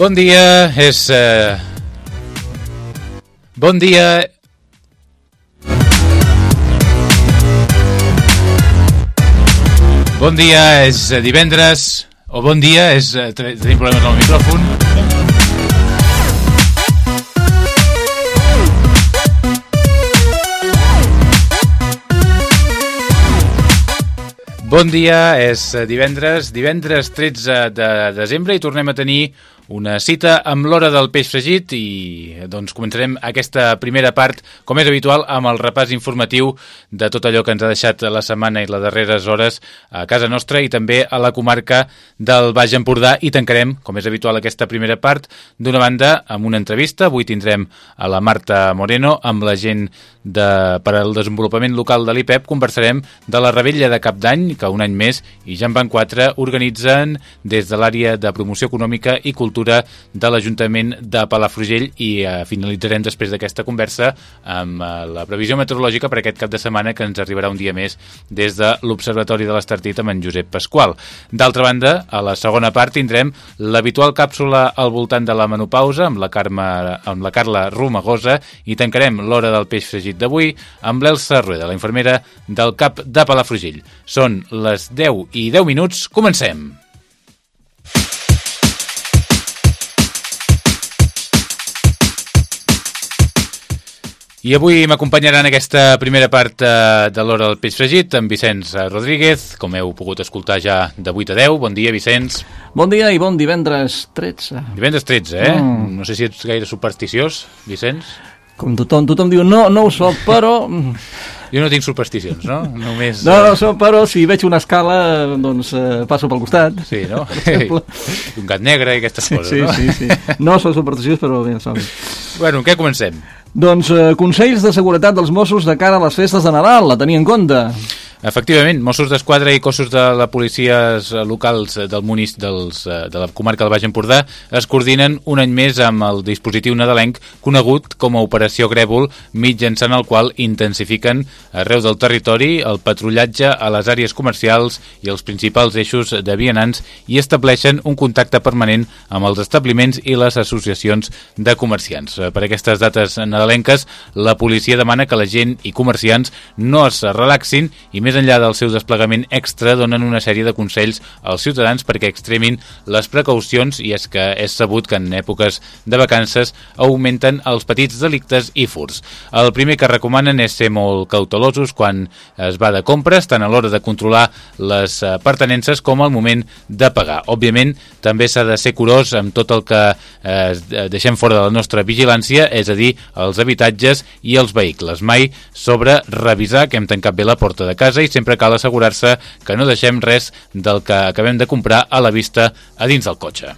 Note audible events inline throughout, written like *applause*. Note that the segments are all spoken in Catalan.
Bon dia, és... Eh... Bon dia... Bon dia, és divendres... O bon dia, és... Tenim problemes amb el micròfon. Bon dia, és divendres, divendres 13 de desembre i tornem a tenir una cita amb l'hora del peix fregit i doncs començarem aquesta primera part, com és habitual, amb el repàs informatiu de tot allò que ens ha deixat la setmana i les darreres hores a casa nostra i també a la comarca del Baix Empordà i tancarem, com és habitual, aquesta primera part d'una banda amb una entrevista. Avui tindrem a la Marta Moreno amb la gent de, per al desenvolupament local de l'IPEP. Conversarem de la rebella de cap d'any, que un any més, i ja en van quatre, organitzen des de l'àrea de promoció econòmica i cultura Cultura de l'Ajuntament de Palafrugell i eh, finalitzarem després d'aquesta conversa amb eh, la previsió meteorològica per aquest cap de setmana que ens arribarà un dia més des de l'Observatori de l'Estartit amb en Josep Pasqual. D'altra banda, a la segona part tindrem l'habitual càpsula al voltant de la menopausa amb la, Carme, amb la Carla Romagosa i tancarem l'hora del peix fregit d'avui amb l'Elsa Rueda, la infermera del CAP de Palafrugell. Són les 10 i 10 minuts, comencem! I avui m'acompanyaran aquesta primera part eh, de l'hora del peix fregit amb Vicenç Rodríguez, com heu pogut escoltar ja de 8 a 10. Bon dia, Vicenç. Bon dia i bon divendres 13. Divendres 13, eh? Mm. No sé si ets gaire supersticiós, Vicenç. Com tothom, tothom diu no, no ho soc, però... Jo no tinc supersticions, no? Només... No, no, so, però si veig una escala, doncs eh, passo pel costat. Sí, no? *laughs* un gat negre i aquestes sí, coses, sí, no? Sí, sí, No soc supersticiós, però bé, som Bueno, què comencem? Doncs eh, consells de seguretat dels Mossos de cara a les festes de Nadal, la tenia en compte. Efectivament, Mossos d'Esquadra i cossos de la policies locals del munic dels, de la comarca del Baix Empordà es coordinen un any més amb el dispositiu nadalenc conegut com a Operació Grèvol, mitjançant el qual intensifiquen arreu del territori el patrullatge a les àrees comercials i els principals eixos de vianants i estableixen un contacte permanent amb els establiments i les associacions de comerciants. Per aquestes dates nadalenques, la policia demana que la gent i comerciants no es relaxin i més més enllà del seu desplegament extra, donen una sèrie de consells als ciutadans perquè extremin les precaucions i és que és sabut que en èpoques de vacances augmenten els petits delictes i furs. El primer que recomanen és ser molt cautelosos quan es va de compres, tant a l'hora de controlar les eh, pertenences com al moment de pagar. Òbviament, també s'ha de ser curós amb tot el que eh, deixem fora de la nostra vigilància, és a dir, els habitatges i els vehicles. Mai sobre revisar que hem tancat bé la porta de casa casa i sempre cal assegurar-se que no deixem res del que acabem de comprar a la vista a dins del cotxe.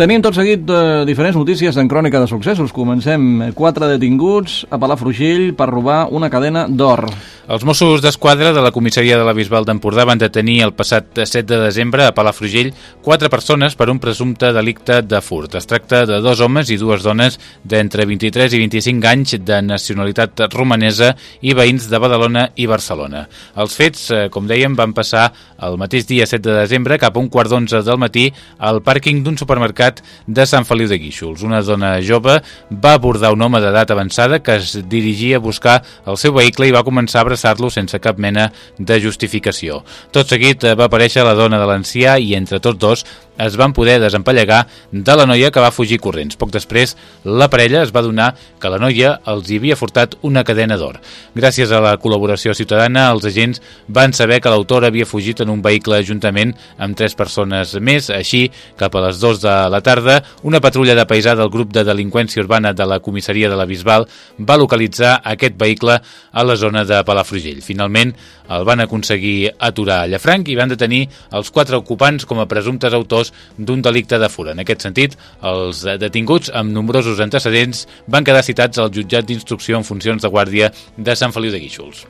Tenim tot seguit eh, diferents notícies en crònica de successos. Comencem. Quatre detinguts a Palafrugell per robar una cadena d'or. Els Mossos d'Esquadra de la comissaria de la Bisbal d'Empordà van detenir el passat 7 de desembre a Palafrugell quatre persones per un presumpte delicte de furt. Es tracta de dos homes i dues dones d'entre 23 i 25 anys de nacionalitat romanesa i veïns de Badalona i Barcelona. Els fets, eh, com dèiem, van passar el mateix dia 7 de desembre cap a un quart d'onze del matí al pàrquing d'un supermercat ciutat de Sant Feliu de Guíxols. Una dona jove va abordar un home d'edat avançada que es dirigia a buscar el seu vehicle i va començar a abraçar-lo sense cap mena de justificació. Tot seguit eh, va aparèixer la dona de l'ancià i entre tots dos es van poder desempallegar de la noia que va fugir corrents. Poc després, la parella es va donar que la noia els hi havia furtat una cadena d'or. Gràcies a la col·laboració ciutadana, els agents van saber que l'autor havia fugit en un vehicle juntament amb tres persones més. Així, cap a les 2 de la tarda, una patrulla de paisà del grup de delinqüència urbana de la comissaria de la Bisbal va localitzar aquest vehicle a la zona de Palafrugell. Finalment, el van aconseguir aturar a Llafranc i van detenir els quatre ocupants com a presumptes autors d'un delicte de fura. En aquest sentit, els detinguts amb nombrosos antecedents van quedar citats al jutjat d'instrucció en funcions de guàrdia de Sant Feliu de Guíxols.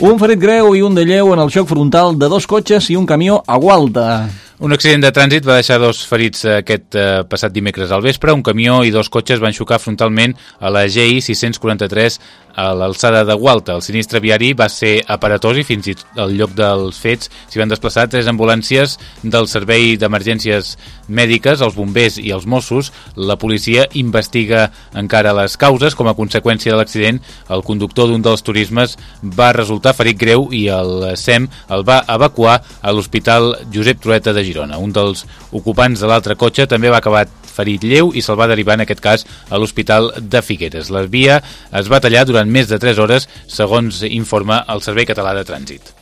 Un ferit greu i un de lleu en el xoc frontal de dos cotxes i un camió a Gualta. Un accident de trànsit va deixar dos ferits aquest eh, passat dimecres al vespre. Un camió i dos cotxes van xocar frontalment a la GI 643 a l'alçada de Gualta. El sinistre viari va ser aparatós i fins i tot al lloc dels fets s'hi van desplaçar tres ambulàncies del Servei d'Emergències Mèdiques, els bombers i els Mossos. La policia investiga encara les causes. Com a conseqüència de l'accident, el conductor d'un dels turismes va resultar ferit greu i el SEM el va evacuar a l'Hospital Josep Trueta de Girona. Un dels ocupants de l'altre cotxe també va acabar ferit lleu i se'l va derivar en aquest cas a l'Hospital de Figueres. La via es va tallar durant més de 3 hores, segons informa el Servei Català de Trànsit.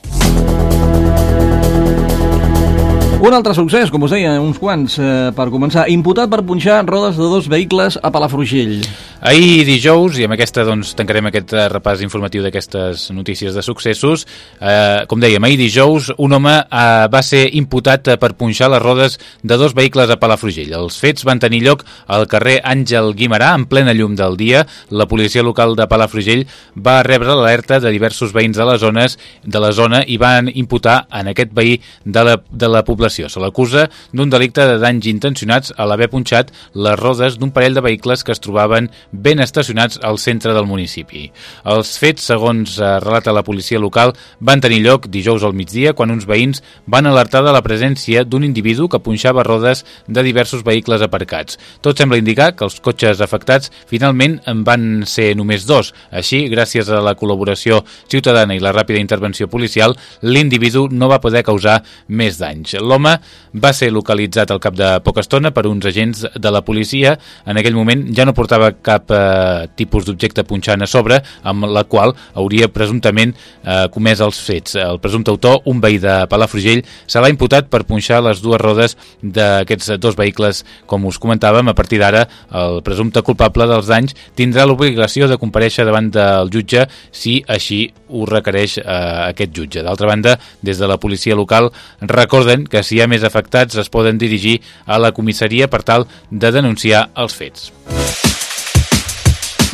Un altre succés, com us deia, uns quants, eh, per començar. Imputat per punxar rodes de dos vehicles a Palafrugell. Ahir dijous, i amb aquesta doncs, tancarem aquest eh, repàs informatiu d'aquestes notícies de successos, eh, com dèiem, ahir dijous un home eh, va ser imputat eh, per punxar les rodes de dos vehicles a Palafrugell. Els fets van tenir lloc al carrer Àngel Guimarà, en plena llum del dia. La policia local de Palafrugell va rebre l'alerta de diversos veïns de les zones de la zona i van imputar en aquest veí de la, de la població. Se l'acusa d'un delicte de danys intencionats a l'haver punxat les rodes d'un parell de vehicles que es trobaven ben estacionats al centre del municipi. Els fets, segons eh, relata la policia local, van tenir lloc dijous al migdia quan uns veïns van alertar de la presència d'un individu que punxava rodes de diversos vehicles aparcats. Tot sembla indicar que els cotxes afectats finalment en van ser només dos. Així, gràcies a la col·laboració ciutadana i la ràpida intervenció policial, l'individu no va poder causar més danys. L'home va ser localitzat al cap de poca estona per uns agents de la policia. En aquell moment ja no portava cap eh, tipus d'objecte punxant a sobre amb la qual hauria presumptament eh, comès els fets. El presumpte autor, un veí de Palafrugell, se l'ha imputat per punxar les dues rodes d'aquests dos vehicles, com us comentàvem. A partir d'ara, el presumpte culpable dels danys tindrà l'obligació de compareixer davant del jutge si així ho requereix eh, aquest jutge. D'altra banda, des de la policia local recorden que si hi ha més afectats es poden dirigir a la comissaria per tal de denunciar els fets.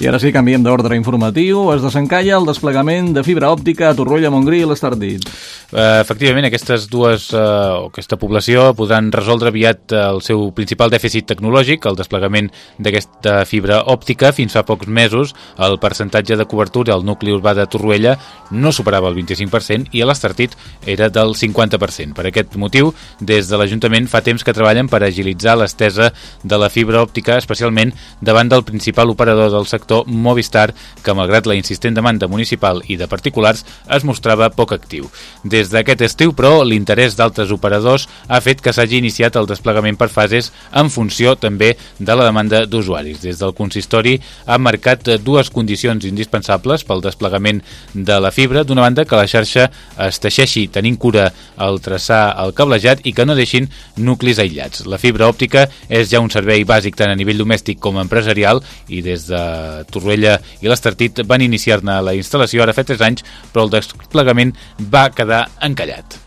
I ara sí, canviem d'ordre informatiu. Es desencalla el desplegament de fibra òptica a Torroella, Montgrí i l'Estardit. Uh, efectivament, aquestes dues, uh, aquesta població podran resoldre aviat el seu principal dèficit tecnològic, el desplegament d'aquesta fibra òptica. Fins fa pocs mesos, el percentatge de cobertura al nucli urbà de Torroella no superava el 25% i a l'Estartit era del 50%. Per aquest motiu, des de l'Ajuntament fa temps que treballen per agilitzar l'estesa de la fibra òptica, especialment davant del principal operador del sector sector Movistar, que malgrat la insistent demanda municipal i de particulars es mostrava poc actiu. Des d'aquest estiu, però, l'interès d'altres operadors ha fet que s'hagi iniciat el desplegament per fases en funció també de la demanda d'usuaris. Des del consistori ha marcat dues condicions indispensables pel desplegament de la fibra. D'una banda, que la xarxa es teixeixi tenint cura al traçar el cablejat i que no deixin nuclis aïllats. La fibra òptica és ja un servei bàsic tant a nivell domèstic com empresarial i des de Torroella i l'Estartit van iniciar-ne la instal·lació ara fa 3 anys, però el desplegament va quedar encallat.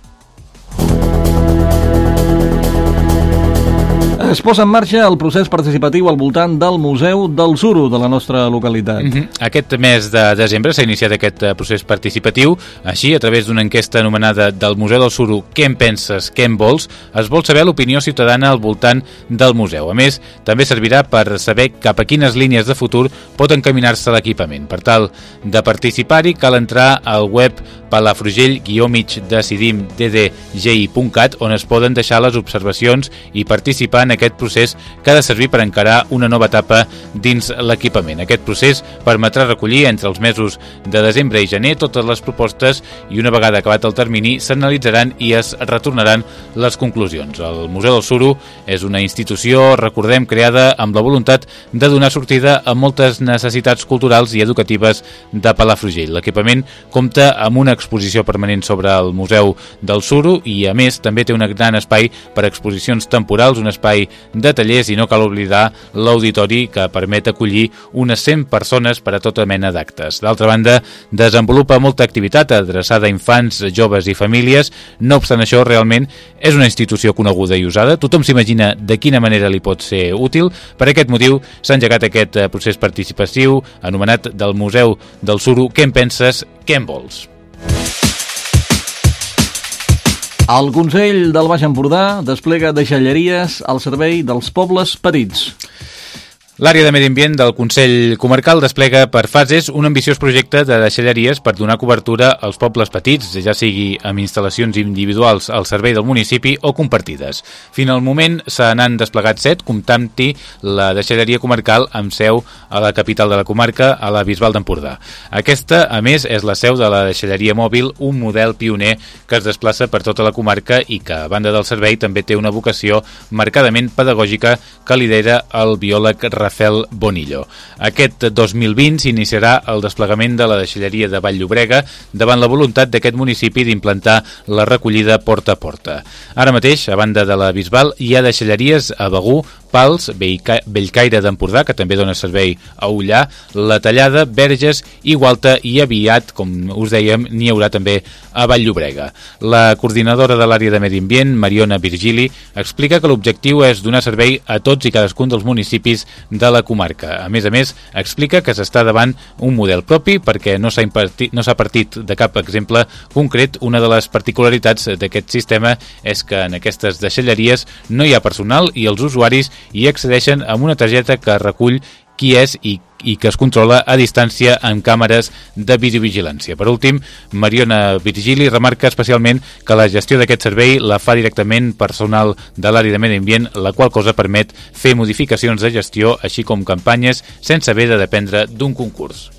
Es posa en marxa el procés participatiu al voltant del Museu del Suro de la nostra localitat. Mm -hmm. Aquest mes de desembre s'ha iniciat aquest eh, procés participatiu. Així, a través d'una enquesta anomenada del Museu del Suro Què en penses, què en vols? Es vol saber l'opinió ciutadana al voltant del museu. A més, també servirà per saber cap a quines línies de futur pot encaminar-se l'equipament. Per tal de participar-hi, cal entrar al web palafrugell-decidim-ddgi.cat on es poden deixar les observacions i participar en aquest procés que ha de servir per encarar una nova etapa dins l'equipament. Aquest procés permetrà recollir entre els mesos de desembre i gener totes les propostes i una vegada acabat el termini s'analitzaran i es retornaran les conclusions. El Museu del Suro és una institució, recordem, creada amb la voluntat de donar sortida a moltes necessitats culturals i educatives de Palafrugell. L'equipament compta amb una exposició permanent sobre el Museu del Suro i, a més, també té un gran espai per exposicions temporals, un espai de tallers i no cal oblidar l'auditori que permet acollir unes 100 persones per a tota mena d'actes. D'altra banda, desenvolupa molta activitat adreçada a infants, joves i famílies. No obstant això, realment és una institució coneguda i usada. Tothom s'imagina de quina manera li pot ser útil. Per aquest motiu s'ha engegat aquest eh, procés participatiu anomenat del Museu del Suro Què en penses, què en vols? El Consell del Baix Empordà desplega deixalleries al servei dels pobles petits. L'àrea de medi ambient del Consell Comarcal desplega per fases un ambiciós projecte de deixalleries per donar cobertura als pobles petits, ja sigui amb instal·lacions individuals al servei del municipi o compartides. Fins al moment se n'han desplegat set, comptant-hi la deixalleria comarcal amb seu a la capital de la comarca, a la Bisbal d'Empordà. Aquesta, a més, és la seu de la deixalleria mòbil, un model pioner que es desplaça per tota la comarca i que, a banda del servei, també té una vocació marcadament pedagògica que lidera el biòleg Rafael Bonillo. Aquest 2020 s'iniciarà el desplegament de la deixalleria de Vall-llobrega davant la voluntat d'aquest municipi d'implantar la recollida porta a porta. Ara mateix, a banda de la Bisbal, hi ha deixalleries a Begú, Pals, Bellcaire d'Empordà, que també dona servei a Ullà, La Tallada, Verges, Igualta i aviat, com us dèiem, n'hi haurà també a Vall-llobrega. La coordinadora de l'àrea de Medi Ambient, Mariona Virgili, explica que l'objectiu és donar servei a tots i cadascun dels municipis de la comarca. A més a més, explica que s'està davant un model propi perquè no s'ha no partit de cap exemple concret. Una de les particularitats d'aquest sistema és que en aquestes deixalleries no hi ha personal i els usuaris hi accedeixen amb una targeta que recull qui és i, i que es controla a distància amb càmeres de videovigilància. Per últim, Mariona Virgili remarca especialment que la gestió d'aquest servei la fa directament personal de l'àrea de medi ambient, la qual cosa permet fer modificacions de gestió, així com campanyes, sense haver de dependre d'un concurs.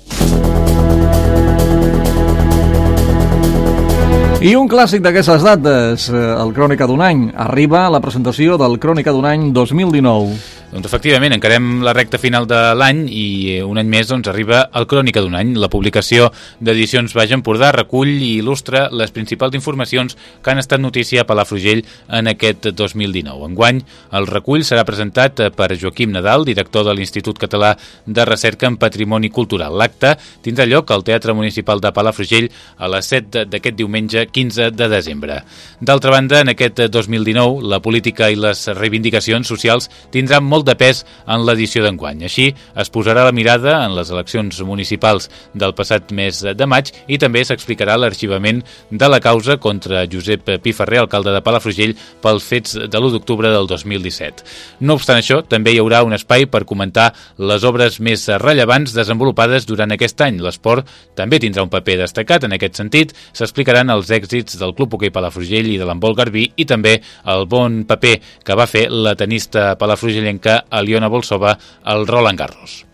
I un clàssic d'aquestes dates, eh, el Crònica d'un any, arriba la presentació del Crònica d'un any 2019. Doncs efectivament, encarem la recta final de l'any i eh, un any més doncs, arriba el Crònica d'un any. La publicació d'edicions Baix Empordà recull i il·lustra les principals informacions que han estat notícia a Palafrugell en aquest 2019. Enguany, el recull serà presentat eh, per Joaquim Nadal, director de l'Institut Català de Recerca en Patrimoni Cultural. L'acte tindrà lloc al Teatre Municipal de Palafrugell a les 7 d'aquest diumenge 15 de desembre. D'altra banda, en aquest 2019, la política i les reivindicacions socials tindran molt molt de pes en l'edició d'enguany. Així, es posarà la mirada en les eleccions municipals del passat mes de maig i també s'explicarà l'arxivament de la causa contra Josep Piferrer, alcalde de Palafrugell, pels fets de l'1 d'octubre del 2017. No obstant això, també hi haurà un espai per comentar les obres més rellevants desenvolupades durant aquest any. L'esport també tindrà un paper destacat en aquest sentit. S'explicaran els èxits del Club Hoquei Palafrugell i de l'Embol Garbí i també el bon paper que va fer la tenista palafrugellenca que Aliona Bolsova al Roland Garros.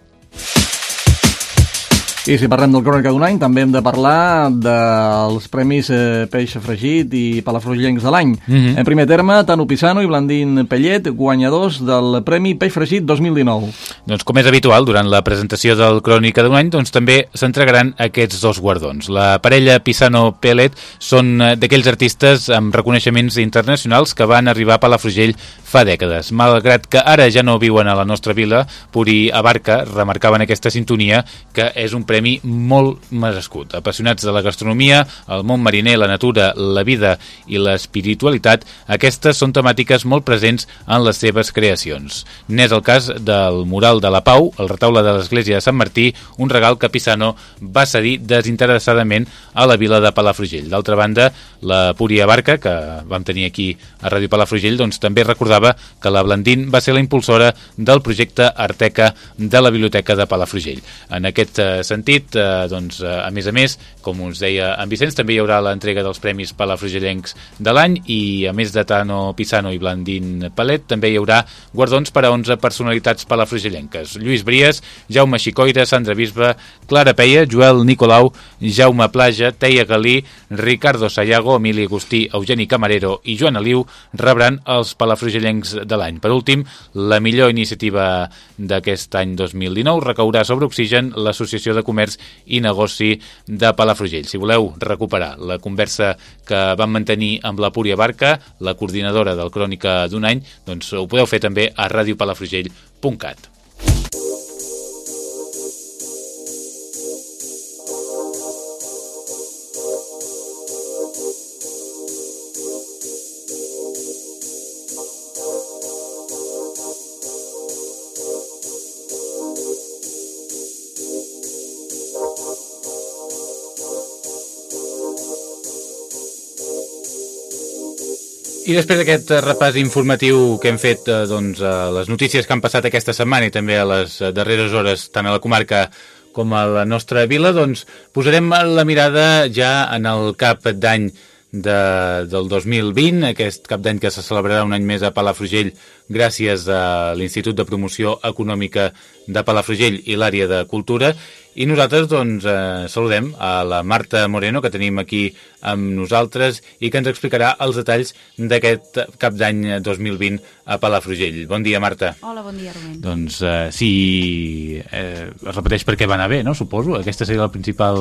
I si parlem del Crònica d'un any, també hem de parlar dels premis eh, Peix Fregit i Palafrugellencs de l'any. Mm -hmm. En primer terme, Tano Pisano i Blandín Pellet, guanyadors del Premi Peix Fregit 2019. Doncs com és habitual, durant la presentació del Crònica d'un any, doncs també s'entregaran aquests dos guardons. La parella Pisano-Pellet són eh, d'aquells artistes amb reconeixements internacionals que van arribar a Palafrugell fa dècades. Malgrat que ara ja no viuen a la nostra vila, Puri Abarca remarcaven aquesta sintonia que és un premi premi molt merescut. Apassionats de la gastronomia, el món mariner, la natura, la vida i l'espiritualitat, aquestes són temàtiques molt presents en les seves creacions. N'és el cas del mural de la Pau, el retaule de l'església de Sant Martí, un regal que Pisano va cedir desinteressadament a la vila de Palafrugell. D'altra banda, la Púria Barca, que vam tenir aquí a Ràdio Palafrugell, doncs també recordava que la Blandín va ser la impulsora del projecte Arteca de la Biblioteca de Palafrugell. En aquest eh, sentit, eh, doncs, eh, a més a més, com us deia en Vicenç, també hi haurà l'entrega dels Premis Palafrugellencs de l'any i a més de Tano Pisano i Blandín Palet, també hi haurà guardons per a 11 personalitats palafrugellenques. Lluís Bries, Jaume Xicoira, Sandra Bisbe, Clara Peia, Joel Nicolau, Jaume Plaja, Teia Galí, Ricardo Sayago, Emili Agustí, Eugeni Camarero i Joan Aliu rebran els palafrugellencs de l'any. Per últim, la millor iniciativa d'aquest any 2019 recaurà sobre Oxigen l'Associació de Comerç i Negoci de Palafrugell. Si voleu recuperar la conversa que vam mantenir amb la Púria Barca, la coordinadora del Crònica d'un any, doncs ho podeu fer també a radiopalafrugell.cat. I després d'aquest repàs informatiu que hem fet eh, doncs, a les notícies que han passat aquesta setmana i també a les eh, darreres hores, tant a la comarca com a la nostra vila, doncs posarem la mirada ja en el cap d'any de, del 2020, aquest cap d'any que se celebrarà un any més a Palafrugell gràcies a l'Institut de Promoció Econòmica de Palafrugell i l'àrea de Cultura i nosaltres doncs eh, saludem a la Marta Moreno que tenim aquí amb nosaltres i que ens explicarà els detalls d'aquest cap d'any 2020 a Palafrugell. Bon dia, Marta. Hola, bon dia, Rubén. Doncs eh, sí, eh, es repeteix perquè va anar bé, no? Suposo. Aquesta seria el principal,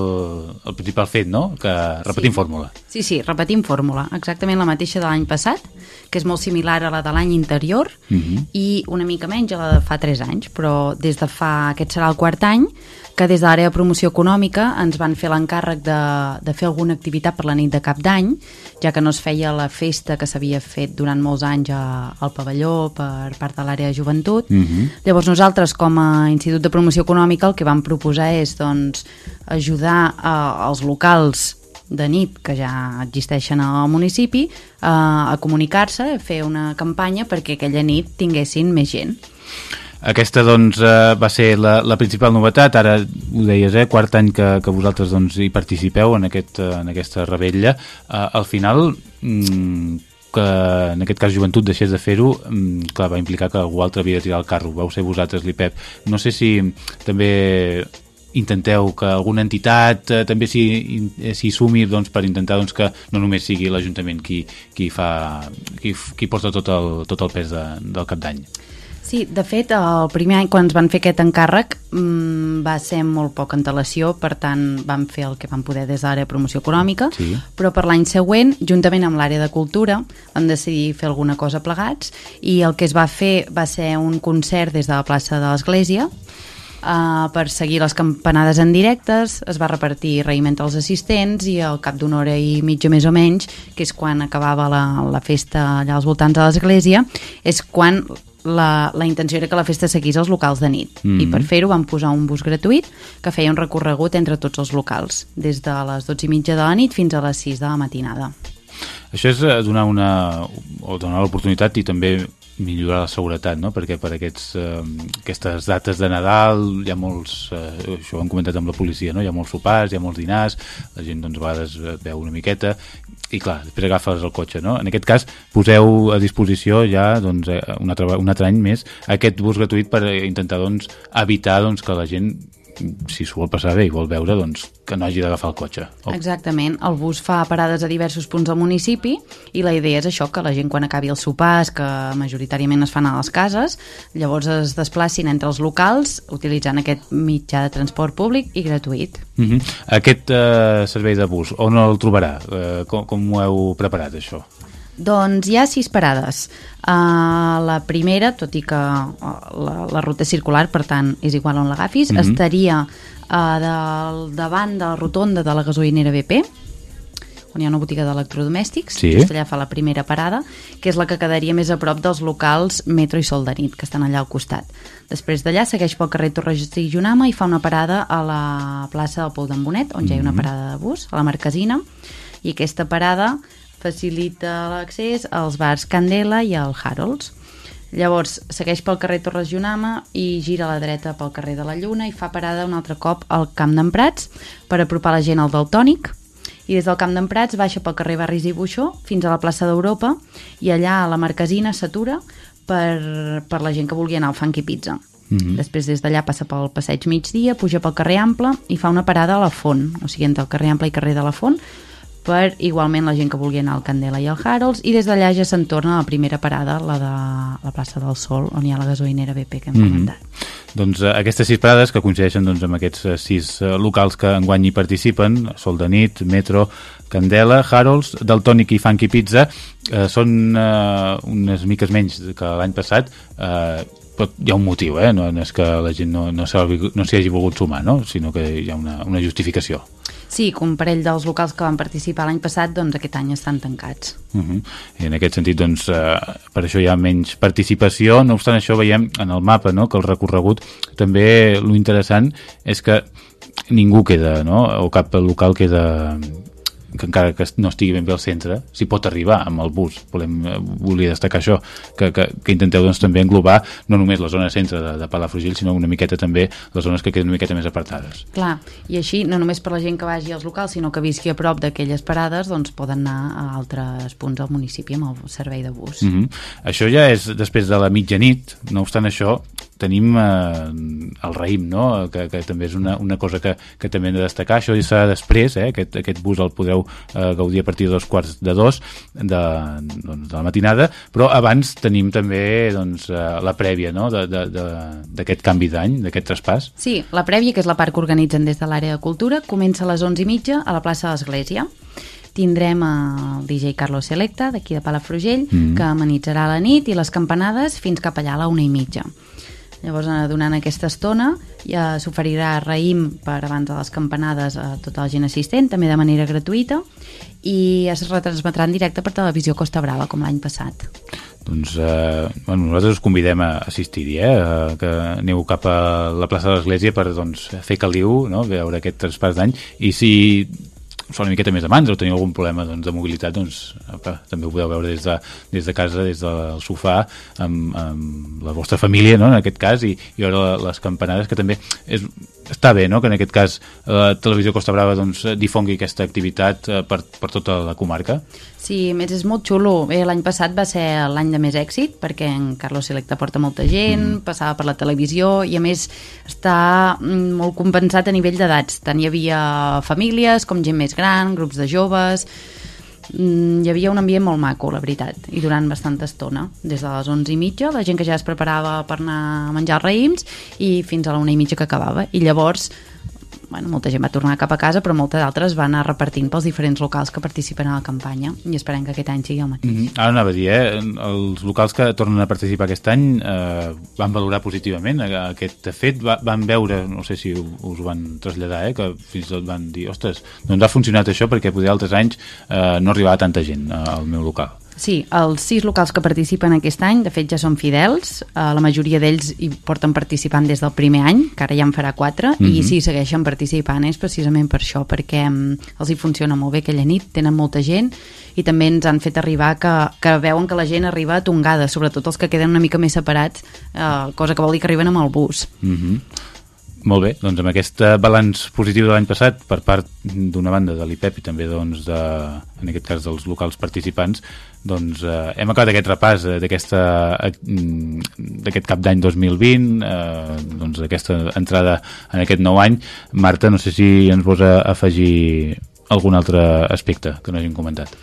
el principal fet, no? Que repetim Sí. fórmula. Sí, sí, repetim fórmula. Exactament la mateixa de l'any passat, que és molt similar a la de l'any interior Mhm. i una mica menys a la de fa 3 anys, però des de fa... aquest serà el quart any que des de l'àrea de promoció econòmica ens van fer l'encàrrec de, de fer alguna activitat per la nit de cap d'any, ja que no es feia la festa que s'havia fet durant molts anys a, al pavelló per part de l'àrea de joventut. Mhm. Llavors nosaltres com a Institut de Promoció Econòmica el que vam proposar és doncs, ajudar a, als locals de nit que ja existeixen al municipi eh, a comunicar-se, a fer una campanya perquè aquella nit tinguessin més gent. Aquesta doncs eh, va ser la, la principal novetat, ara ho deies, eh, quart any que, que vosaltres doncs, hi participeu en, aquest, eh, en aquesta rebella. Eh, al final, mm, que en aquest cas joventut deixés de fer-ho, mm, va implicar que algú altre havia de tirar el carro. Vau ser vosaltres, l'IPEP. No sé si també intenteu que alguna entitat eh, també s'hi eh, s'hi sumi doncs, per intentar doncs, que no només sigui l'Ajuntament qui, qui, fa, qui, qui porta tot el, tot el pes de, del cap d'any. Sí, de fet, el primer any quan ens van fer aquest encàrrec mmm, va ser molt poca antelació, per tant vam fer el que vam poder des de l'àrea de promoció econòmica, Sí. però per l'any següent, juntament amb l'àrea de cultura, vam decidir fer alguna cosa plegats i el que es va fer va ser un concert des de la plaça de l'Església Uh, per seguir les campanades en directes es va repartir raïm entre els assistents i al cap d'una hora i mitja més o menys, que és quan acabava la, la festa allà als voltants de l'església, és quan la, la intenció era que la festa seguís als locals de nit Mhm. i per fer-ho vam posar un bus gratuït que feia un recorregut entre tots els locals des de les 12 i mitja de la nit fins a les 6 de la matinada Això és eh, donar una o donar l'oportunitat i també millorar la seguretat, no? perquè per aquests, eh, aquestes dates de Nadal hi ha molts, eh, això ho hem comentat amb la policia, no? hi ha molts sopars, hi ha molts dinars, la gent doncs, a vegades eh, veu una miqueta i clar, després agafes el cotxe, no? En aquest cas, poseu a disposició ja doncs, eh, un, altre, un altre any més aquest bus gratuït per eh, intentar doncs, evitar doncs, que la gent si s'ho vol passar bé i vol veure, doncs que no hagi d'agafar el cotxe. O- Exactament, el bus fa parades a diversos punts del municipi i la idea és això, que la gent quan acabi els sopars, que majoritàriament es fan a les cases, llavors es desplacin entre els locals utilitzant aquest mitjà de transport públic i gratuït. Uh -huh. Aquest eh, servei de bus, on el trobarà? Eh, com, com ho heu preparat, això? Doncs hi ha sis parades. Uh, la primera, tot i que uh, la, la ruta és circular, per tant, és igual on l'agafis, Mhm. estaria uh, del davant de la rotonda de la gasolinera BP, on hi ha una botiga d'electrodomèstics, Sí. just allà fa la primera parada, que és la que quedaria més a prop dels locals Metro i Sol de nit, que estan allà al costat. Després d'allà segueix pel carrer Torres i Junama i fa una parada a la plaça del Pou d'en Bonet, on ja hi ha una parada de bus, a la Marquesina, i aquesta parada facilita l'accés als bars Candela i al Harolds. Llavors, segueix pel carrer Torres Junama i gira a la dreta pel carrer de la Lluna i fa parada un altre cop al Camp d'en Prats per apropar la gent al Daltònic i des del Camp d'en Prats baixa pel carrer Barris i Buixó fins a la plaça d'Europa i allà a la Marquesina s'atura per, per la gent que vulgui anar al Funky Pizza. Mm -hmm. Després des d'allà passa pel passeig migdia, puja pel carrer Ample i fa una parada a la Font, o sigui entre el carrer Ample i carrer de la Font per igualment la gent que vulgui anar al Candela i al Harolds i des d'allà ja se'n torna a la primera parada, la de la plaça del Sol, on hi ha la gasolinera BP que hem Mhm. comentat. Doncs eh, aquestes sis parades que coincideixen doncs, amb aquests eh, sis eh, locals que enguany hi participen, Sol de nit, Metro, Candela, Harolds, Daltònic i Funky Pizza, eh, són eh, unes miques menys que l'any passat, eh, però hi ha un motiu, eh? no, no és que la gent no, no s'hi no hagi volgut sumar, no? sinó que hi ha una, una justificació. Sí, que un parell dels locals que van participar l'any passat, doncs aquest any estan tancats. Uh -huh. I en aquest sentit, doncs, eh, per això hi ha menys participació. No obstant això, veiem en el mapa no?, que el recorregut també lo interessant és que ningú queda, no?, o cap local queda que encara que no estigui ben bé al centre, s'hi pot arribar amb el bus. Volem, eh, volia destacar això, que, que, que intenteu doncs, també englobar no només la zona centre de, de Palafrugell, sinó una miqueta també les zones que queden una miqueta més apartades. Clar, i així, no només per la gent que vagi als locals, sinó que visqui a prop d'aquelles parades, doncs poden anar a altres punts del municipi amb el servei de bus. Mm -hmm. Això ja és després de la mitjanit, no obstant això, tenim eh, el raïm, no? que, que també és una, una cosa que, que també hem de destacar. Això serà després, eh? aquest, aquest bus el podeu eh, gaudir a partir de dos quarts de dos de, doncs, de la matinada, però abans tenim també doncs, eh, la prèvia no? de- de- de- d'aquest canvi d'any, d'aquest traspàs. Sí, la prèvia, que és la part que organitzen des de l'àrea de cultura, comença a les 11 i mitja a la plaça de l'Església. Tindrem el DJ Carlos Selecta, d'aquí de Palafrugell, mm. que amenitzarà la nit i les campanades fins cap allà a la una i mitja. Llavors, eh, durant aquesta estona, ja s'oferirà raïm per abans de les campanades a tota la gent assistent, també de manera gratuïta, i es retransmetrà en directe per televisió Costa Brava, com l'any passat. Doncs eh, bueno, nosaltres us convidem a assistir-hi, eh? que aneu cap a la plaça de l'Església per doncs, fer caliu, no? veure aquest traspàs d'any, i si fa una miqueta més abans o teniu algun problema doncs, de mobilitat, doncs apa, també ho podeu veure des de, des de casa, des del sofà, amb, amb la vostra família, no? en aquest cas, i, i veure les campanades, que també és, està bé, no?, que en aquest cas la Televisió Costa Brava doncs, difongui aquesta activitat eh, per, per tota la comarca. Sí, més és molt xulo. Bé, l'any passat va ser l'any de més èxit perquè en Carlos Selecta porta molta gent, mm. passava per la televisió i a més està mm, molt compensat a nivell d'edats. Tant hi havia famílies com gent més gran, grups de joves... Mm, hi havia un ambient molt maco, la veritat, i durant bastanta estona, des de les 11 i mitja, la gent que ja es preparava per anar a menjar raïms i fins a la una i mitja que acabava. I llavors bueno, molta gent va tornar cap a casa, però moltes altres van anar repartint pels diferents locals que participen a la campanya i esperem que aquest any sigui el mateix. Mm -hmm. Ara anava a dir, eh? els locals que tornen a participar aquest any eh, van valorar positivament aquest fet, va, van veure, no sé si us ho van traslladar, eh? que fins i tot van dir, ostres, doncs ha funcionat això perquè poder altres anys eh, no arribava tanta gent al meu local. Sí, els sis locals que participen aquest any, de fet ja són fidels, eh, la majoria d'ells hi porten participant des del primer any, que ara ja en farà quatre, mm -hmm. i si segueixen participant és precisament per això, perquè mm, els hi funciona molt bé aquella nit, tenen molta gent, i també ens han fet arribar que, que veuen que la gent arriba tongada, sobretot els que queden una mica més separats, eh, cosa que vol dir que arriben amb el bus. Mm -hmm. Molt bé, doncs amb aquest eh, balanç positiu de l'any passat per part d'una banda de l'IPEP i també doncs, de, en aquest cas dels locals participants doncs eh, hem acabat aquest repàs eh, eh, d'aquest cap d'any 2020 eh, doncs d'aquesta entrada en aquest nou any. Marta, no sé si ens vols afegir algun altre aspecte que no hagin comentat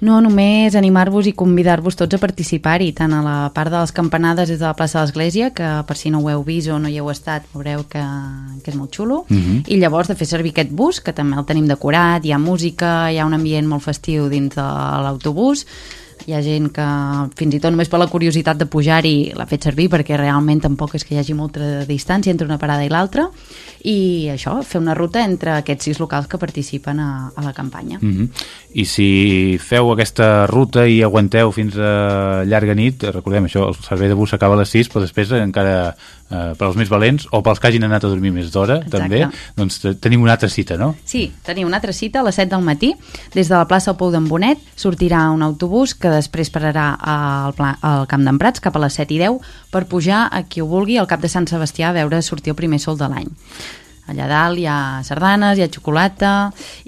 No, només animar-vos i convidar-vos tots a participar-hi, tant a la part de les campanades des de la plaça de l'Església, que per si no ho heu vist o no hi heu estat, veureu que, que és molt xulo, uh -huh. i llavors de fer servir aquest bus, que també el tenim decorat, hi ha música, hi ha un ambient molt festiu dins de l'autobús, hi ha gent que fins i tot només per la curiositat de pujar-hi l'ha fet servir perquè realment tampoc és que hi hagi molta distància entre una parada i l'altra i això, fer una ruta entre aquests sis locals que participen a, a la campanya. Mm -hmm. I si feu aquesta ruta i aguanteu fins a llarga nit, recordem això, el servei de bus acaba a les 6, però després encara eh, per als més valents o pels que hagin anat a dormir més d'hora també, doncs tenim una altra cita, no? Sí, tenim una altra cita a les 7 del matí des de la plaça Pou d'en Bonet sortirà un autobús que després pararà al, pla, al Camp d'en Prats cap a les 7 i 10 per pujar a qui ho vulgui al cap de Sant Sebastià a veure sortir el primer sol de l'any. Allà dalt hi ha sardanes, hi ha xocolata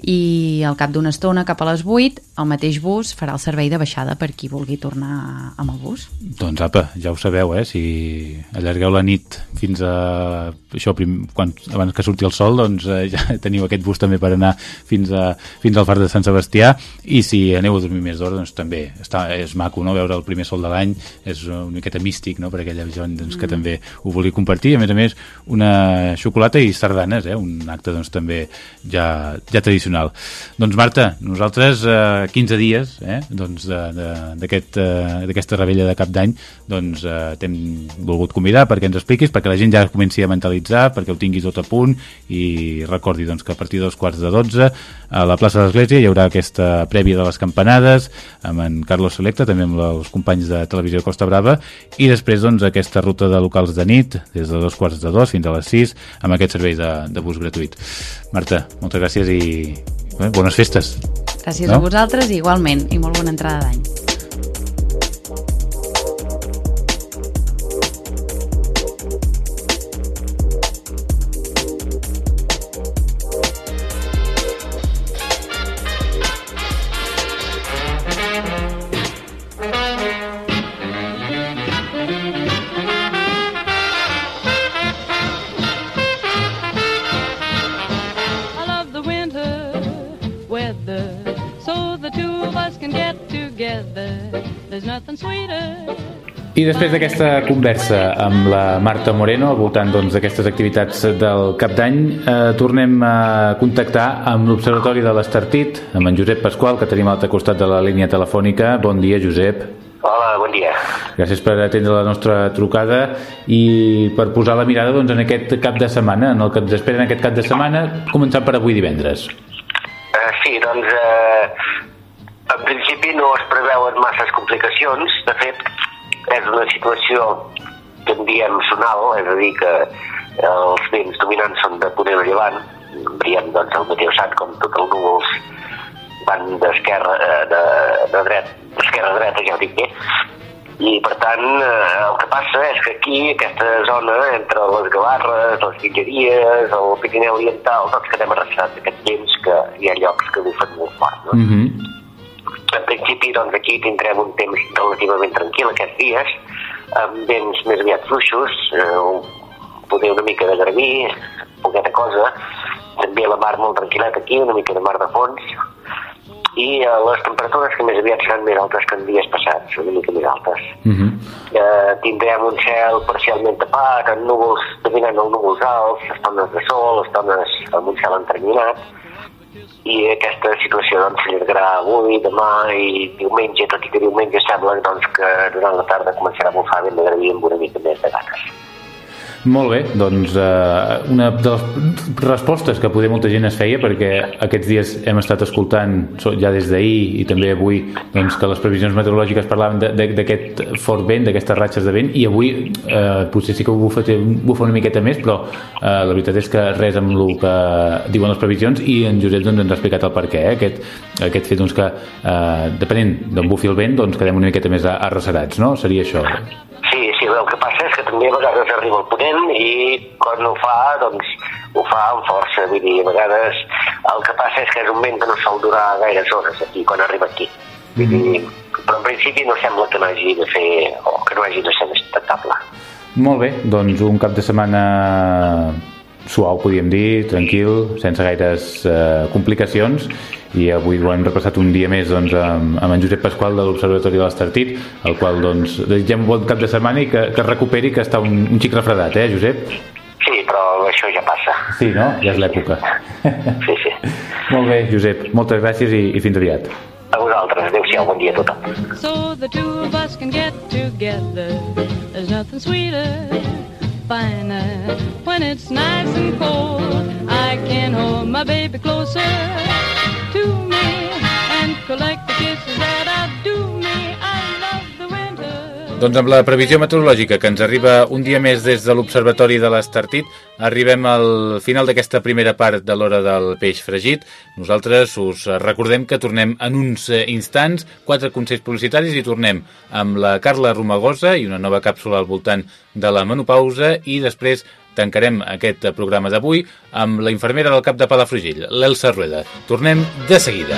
i al cap d'una estona, cap a les 8, el mateix bus farà el servei de baixada per qui vulgui tornar amb el bus. Doncs apa, ja ho sabeu, eh? Si allargueu la nit fins a... això prim, quan, abans que surti el sol, doncs eh, ja *laughs* teniu aquest bus també per anar fins, a, fins al far de Sant Sebastià i si aneu a dormir més d'hora, doncs també està, és maco, no?, veure el primer sol de l'any és una miqueta místic, no?, per aquella gent doncs, que mm. també ho vulgui compartir, a més a més una xocolata i sardanes, eh? un acte doncs també ja, ja tradicional. Doncs Marta, nosaltres eh, 15 dies eh, doncs d'aquesta aquest, eh, rebella de cap d'any doncs eh, t'hem volgut convidar perquè ens expliquis, perquè la gent ja comenci a mentalitzar, perquè ho tinguis tot a punt i recordi doncs, que a partir dels quarts de 12 a la plaça de l'Església hi haurà aquesta prèvia de les campanades amb en Carlos Selecta, també amb els companys de Televisió Costa Brava i després doncs, aquesta ruta de locals de nit des de dos quarts de dos fins a les 6 amb aquest servei de, de bus gratuït. Marta, moltes gràcies i eh, bones festes. Gràcies no? a vosaltres, igualment, i molt bona entrada d'any. I després d'aquesta conversa amb la Marta Moreno al voltant doncs, d'aquestes doncs, activitats del cap d'any, eh, tornem a contactar amb l'Observatori de l'Estartit, amb en Josep Pasqual, que tenim a l'altre costat de la línia telefònica. Bon dia, Josep. Hola, bon dia. Gràcies per atendre la nostra trucada i per posar la mirada doncs, en aquest cap de setmana, en el que ens espera en aquest cap de setmana, començant per avui divendres. Uh, sí, doncs uh, en principi no es preveuen masses complicacions. De fet, és una situació que en diem sonal, és a dir, que els vents dominants són de ponent a llevant, veiem doncs el meteosat com tots els núvols van d'esquerra, eh, de, de dret, d'esquerra a dreta, ja ho dic bé, i per tant eh, el que passa és que aquí, aquesta zona, entre les Gavarres, les Guilleries, el Pirineu Oriental, tots quedem arrasats d'aquest temps que hi ha llocs que bufen molt fort. No? Mm -hmm en principi, doncs, aquí tindrem un temps relativament tranquil aquests dies, amb vents més aviat fluixos, eh, poder una mica de garbí, poqueta cosa, també la mar molt tranquil·leta aquí, una mica de mar de fons, i eh, les temperatures que més aviat seran més altes que en dies passats, una mica més altes. Uh -huh. eh, tindrem un cel parcialment tapat, amb núvols, dominant els núvols alts, estones de sol, estones amb un cel enterminat, i aquesta situació doncs, s'allargarà avui, demà i diumenge, tot i que diumenge sembla doncs, que durant la tarda començarà a bufar ben de garbí amb una mica més de ganes. Molt bé, doncs eh, una de les respostes que poder molta gent es feia perquè aquests dies hem estat escoltant ja des d'ahir i també avui doncs, que les previsions meteorològiques parlaven d'aquest fort vent, d'aquestes ratxes de vent i avui eh, potser sí que bufa, bufa una miqueta més però eh, la veritat és que res amb el que diuen les previsions i en Josep doncs, ens ha explicat el per què, eh? aquest, aquest fet doncs, que eh, depenent d'on bufi el vent doncs quedem una miqueta més arrecerats, no? Seria això. Sí, sí, el que passa és que també a vegades arriba el ponent i quan ho fa, doncs ho fa amb força, vull dir, a vegades el que passa és que és un vent que no sol durar gaire hores aquí, quan arriba aquí. Vull dir, mm. però en principi no sembla que no hagi de fer, o que no hagi de ser espectacle. Molt bé, doncs un cap de setmana suau, podríem dir, tranquil, sense gaires eh, complicacions i avui ho hem repassat un dia més doncs, amb, amb en Josep Pasqual de l'Observatori de l'Estartit, el qual doncs, desitgem un bon cap de setmana i que, que es recuperi, que està un, un xic refredat, eh, Josep? Sí, però això ja passa. Sí, no? Ja és l'època. Sí, sí. *laughs* Molt bé, Josep, moltes gràcies i, i fins aviat. A vosaltres. tardes. Adéu-siau, bon dia a tothom. so the two of us can get together. There's nothing sweeter, finer when it's nice and cold. I can hold my baby closer to me and collect the kisses that I me. Doncs amb la previsió meteorològica que ens arriba un dia més des de l'Observatori de l'Estartit, arribem al final d'aquesta primera part de l'hora del peix fregit. Nosaltres us recordem que tornem en uns eh, instants, quatre consells publicitaris i tornem amb la Carla Romagosa i una nova càpsula al voltant de la menopausa i després tancarem aquest programa d'avui amb la infermera del cap de Palafrugell, l'Elsa Rueda. Tornem de seguida.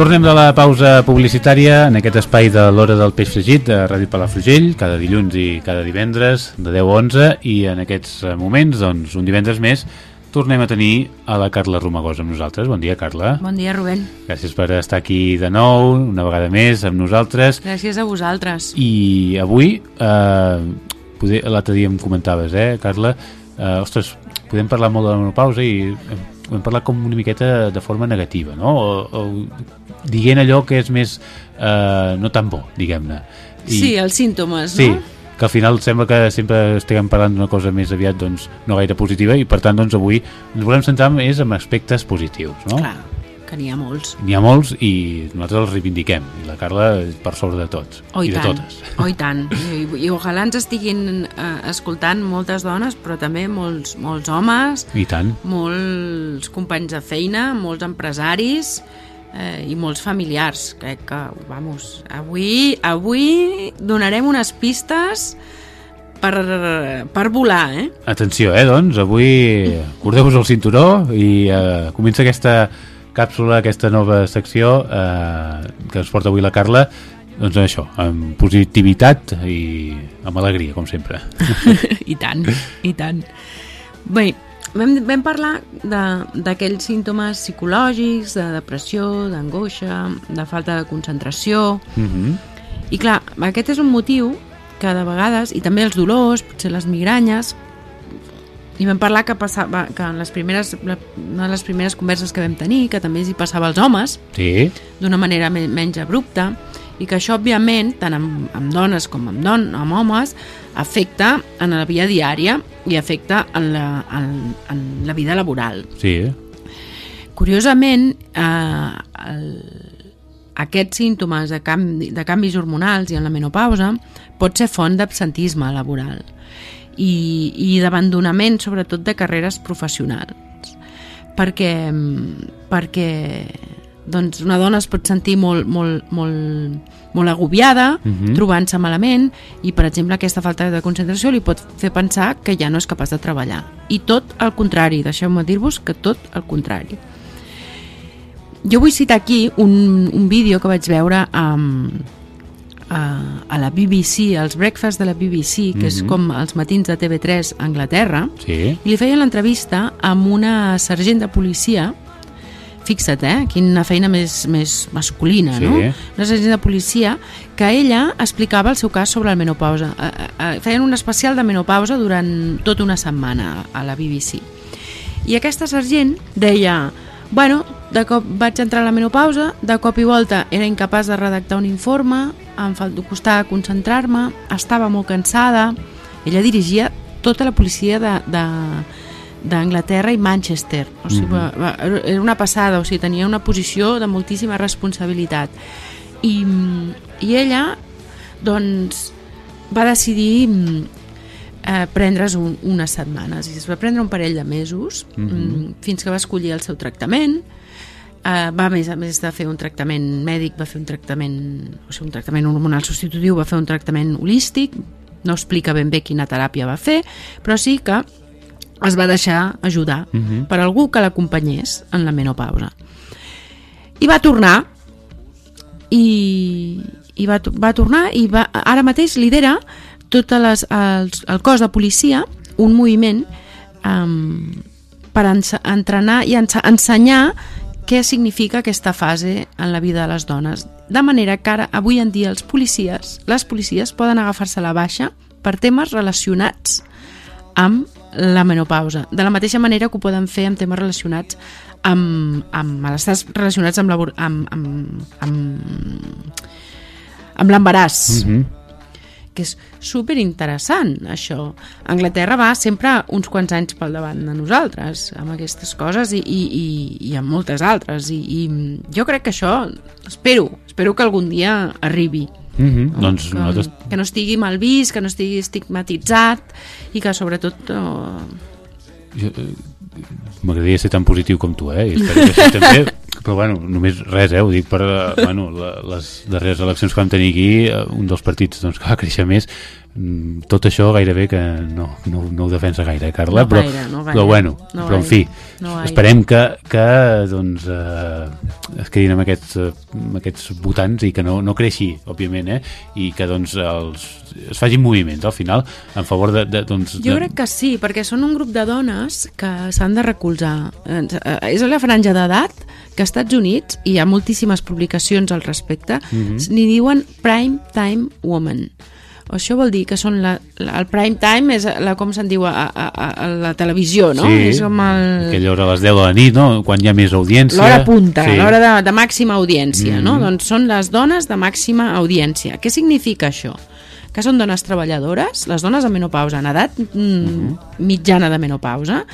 Tornem de la pausa publicitària en aquest espai de l'Hora del Peix Fregit de Ràdio Palafrugell, cada dilluns i cada divendres de 10 a 11 i en aquests eh, moments, doncs, un divendres més tornem a tenir a la Carla Romagosa amb nosaltres. Bon dia, Carla. Bon dia, Rubén. Gràcies per estar aquí de nou, una vegada més amb nosaltres. Gràcies a vosaltres. I avui, eh, l'altre dia em comentaves, eh, Carla, eh, ostres, podem parlar molt de la menopausa i hem, hem parlat com una miqueta de forma negativa, no? O, o dient allò que és més eh, no tan bo, diguem-ne. Sí, els símptomes, Sí, no? que al final sembla que sempre estiguem parlant d'una cosa més aviat doncs, no gaire positiva i per tant doncs, avui ens volem centrar més en aspectes positius, no? Clar, que n'hi ha molts. N'hi ha molts i nosaltres els reivindiquem i la Carla per sobre de tots Oh, i, i de tant. totes. Oh, i tant. I, i ojalà ens estiguin eh, escoltant moltes dones, però també molts, molts homes, I tant. molts companys de feina, molts empresaris eh, i molts familiars. Crec que, vamos, avui, avui donarem unes pistes per, per volar, eh? Atenció, eh, doncs, avui acordeu-vos el cinturó i eh, comença aquesta càpsula, aquesta nova secció eh, que ens porta avui la Carla doncs això, amb positivitat i amb alegria, com sempre. *laughs* I tant, i tant. Bé, vam, vam parlar de- d'aquells símptomes psicològics, de depressió, d'angoixa, de falta de concentració... Mm -hmm. I clar, aquest és un motiu que de vegades, i també els dolors, potser les migranyes, i vam parlar que passava que en les primeres, la, una de les primeres converses que vam tenir, que també hi passava als homes, Sí, d'una manera me menys abrupta i que això, òbviament, tant amb, amb dones com amb, don amb homes, afecta en la vida diària i afecta en la, en, en la vida laboral. sí. Curiosament, eh, el, aquests símptomes de, canvi, de canvis hormonals i en la menopausa pot ser font d'absentisme laboral i, i d'abandonament, sobretot de carreres professionals. Perquè, perquè doncs una dona es pot sentir molt, molt, molt, molt agobiada, Mhm. trobant-se malament, i, per exemple, aquesta falta de concentració li pot fer pensar que ja no és capaç de treballar. I tot el contrari, deixeu-me dir-vos que tot el contrari. Jo vull citar aquí un, un vídeo que vaig veure amb, a, a la BBC, als breakfast de la BBC, que és Mhm. com els matins de TV3 a Anglaterra, Sí. i li feien l'entrevista amb una sergent de policia fixa't, eh? Quina feina més, més masculina, Sí. no? Una sergent de policia que ella explicava el seu cas sobre la menopausa. Feien un especial de menopausa durant tota una setmana a la BBC. I aquesta sergent deia bueno, de cop vaig entrar a la menopausa, de cop i volta era incapaç de redactar un informe, em fa costar concentrar-me, estava molt cansada. Ella dirigia tota la policia de, de, d'Anglaterra i Manchester. O sigui, va, va, era una passada, o sigui, tenia una posició de moltíssima responsabilitat. I, mm, i ella, doncs, va decidir mm, eh, prendre's un, unes setmanes i es va prendre un parell de mesos Mhm. mm, fins que va escollir el seu tractament eh, va a més a més de fer un tractament mèdic va fer un tractament o sigui, un tractament hormonal substitutiu va fer un tractament holístic no explica ben bé quina teràpia va fer però sí que es va deixar ajudar Mhm. per algú que l'acompanyés en la menopausa i va tornar i, i va, va tornar i va, ara mateix lidera totes les, els, el cos de policia un moviment um, per ens, entrenar i ens, ensenyar què significa aquesta fase en la vida de les dones. De manera que ara, avui en dia, els policies, les policies poden agafar-se la baixa per temes relacionats amb la menopausa. De la mateixa manera que ho poden fer amb temes relacionats amb, amb malestars relacionats amb l'abor- amb, amb, amb, amb l'embaràs. Que és super interessant això. Anglaterra va sempre uns quants anys pel davant de nosaltres amb aquestes coses i, i, i, i amb moltes altres i, i jo crec que això espero, espero que algun dia arribi Mhm. Doncs que, nosaltres que no estigui mal vist, que no estigui estigmatitzat i que sobretot oh, Jo, M'agradaria ser tan positiu com tu, eh? I espero que sí també, però bueno, només res, eh? Ho dic per eh, *laughs* bueno, la, les darreres eleccions que vam tenir aquí, eh, un dels partits doncs, que va créixer més, mm, tot això gairebé que no, no, no ho defensa gaire, eh, Carla? No però, gaire, no gaire. però bueno, No però en fi, No gaire. esperem que, que doncs, eh, es quedin amb aquests, amb aquests votants i que no, no creixi, òbviament, eh? I que doncs els, es facin moviments al final en favor de, de, doncs, Jo crec que sí, perquè són un grup de dones que s'han de recolzar. Eh, És la franja d'edat que als Estats Units i hi ha moltíssimes publicacions al respecte, Mhm. n'hi diuen Prime Time Woman. Això vol dir que són la, la, el prime time és la, com se'n diu a, a, a, la televisió, no? Sí, és com el... aquella hora a les 10 de la nit, no? quan hi ha més audiència. L'hora punta, Sí. l'hora de, de màxima audiència, no? Mhm. Doncs són les dones de màxima audiència. Què significa això? Que són dones treballadores, les dones en menopausa, en edat mm, mitjana de menopausa,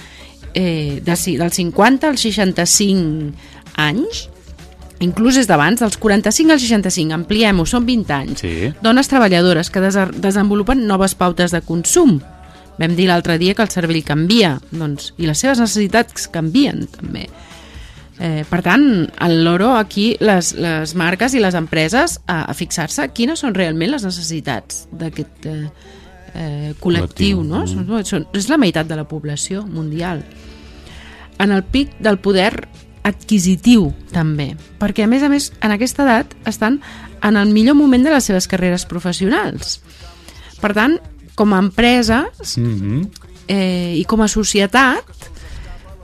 eh, de, dels 50 als 65 anys, inclús des d'abans, dels 45 als 65, ampliem-ho, són 20 anys. Sí. Dones treballadores que desa- desenvolupen noves pautes de consum. Vam dir l'altre dia que el cervell canvia, doncs, i les seves necessitats canvien també. Eh, per tant, el loro aquí, les, les marques i les empreses a, a fixar-se quines són realment les necessitats d'aquest eh, eh, col·lectiu, Col·lectiu, no? mm. Són, són, és la meitat de la població mundial. En el pic del poder adquisitiu, també. Perquè, a més a més, en aquesta edat estan en el millor moment de les seves carreres professionals. Per tant, com a empreses Mhm. eh, i com a societat,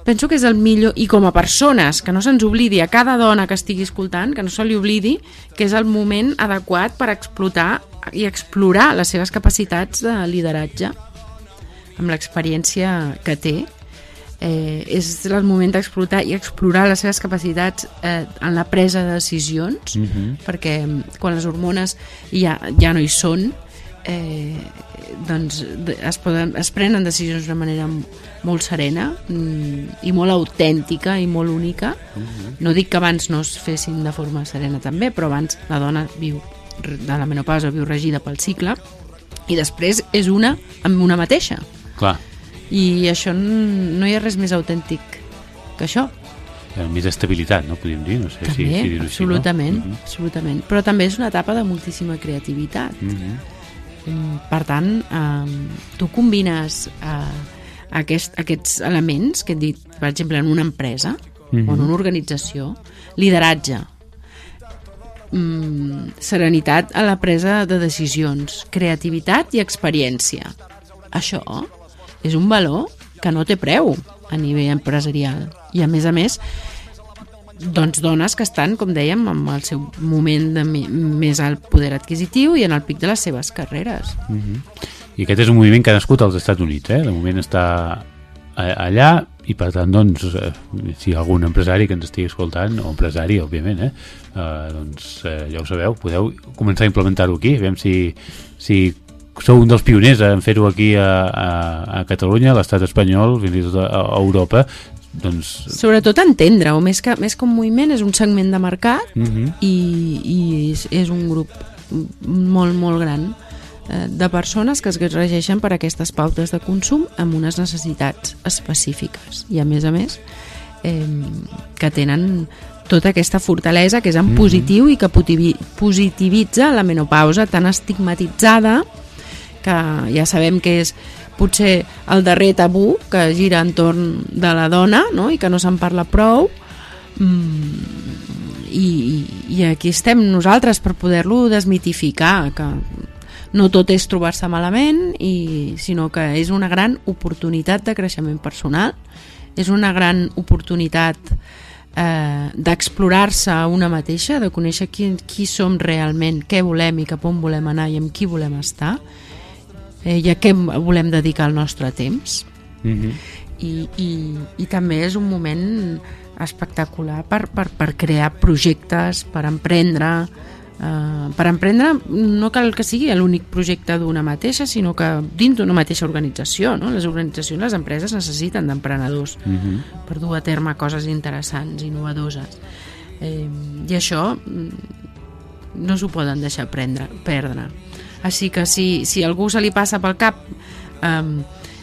penso que és el millor, i com a persones, que no se'ns oblidi a cada dona que estigui escoltant, que no se li oblidi que és el moment adequat per explotar i explorar les seves capacitats de lideratge amb l'experiència que té eh, és el moment d'explotar i explorar les seves capacitats eh, en la presa de decisions Mhm. perquè mm, quan les hormones ja, ja no hi són eh, doncs es, poden, es prenen decisions d'una manera molt serena mm, i molt autèntica i molt única. No dic que abans no es fessin de forma serena també, però abans la dona viu de la menopausa viu regida pel cicle i després és una amb una mateixa. Clar, i això no hi ha res més autèntic que això eh, més estabilitat, no podríem dir? No sé si, també, si dir-ho així, absolutament, no? absolutament però també és una etapa de moltíssima creativitat Mhm. Mhm. Mm, per tant um, tu combines uh, aquest, aquests elements que he dit, per exemple, en una empresa Mhm. o en una organització lideratge mm, serenitat a la presa de decisions creativitat i experiència això és un valor que no té preu a nivell empresarial i a més a més doncs dones que estan, com dèiem, en el seu moment de més alt poder adquisitiu i en el pic de les seves carreres. Mhm. I aquest és un moviment que ha nascut als Estats Units, eh? De moment està a- allà i per tant, doncs, eh, si algun empresari que ens estigui escoltant, o empresari, òbviament, eh, eh, doncs eh, ja ho sabeu, podeu començar a implementar-ho aquí, veiem si, si sou un dels pioners en fer-ho aquí a, a, a Catalunya, a l'estat espanyol, fins i tot a, a Europa, doncs... Sobretot entendre, o més que, més que un moviment, és un segment de mercat Mm -hmm. i, i és, és un grup molt, molt gran eh, de persones que es regeixen per aquestes pautes de consum amb unes necessitats específiques i a més a més eh, que tenen tota aquesta fortalesa que és en Mhm. positiu i que positivitza la menopausa tan estigmatitzada que ja sabem que és potser el darrer tabú que gira entorn de la dona no? i que no se'n parla prou. Mm, i, i aquí estem nosaltres per poder-lo desmitificar que no tot és trobar-se malament i, sinó que és una gran oportunitat de creixement personal. És una gran oportunitat eh, d'explorar-se a una mateixa, de conèixer qui, qui som realment, què volem i cap on volem anar i amb qui volem estar eh, i a què volem dedicar el nostre temps Mm -hmm. i, i, i també és un moment espectacular per, per, per crear projectes, per emprendre eh, per emprendre no cal que sigui l'únic projecte d'una mateixa sinó que dins d'una mateixa organització no? les organitzacions, les empreses necessiten d'emprenedors Mm -hmm. per dur a terme coses interessants, innovadores eh, i això mm, no s'ho poden deixar prendre, perdre així que si, si algú se li passa pel cap eh,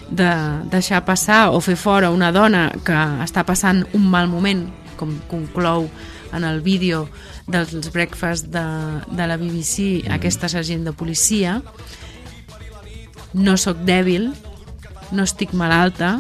de deixar passar o fer fora una dona que està passant un mal moment com conclou en el vídeo dels breakfast de, de la BBC aquesta sergent de policia no sóc dèbil no estic malalta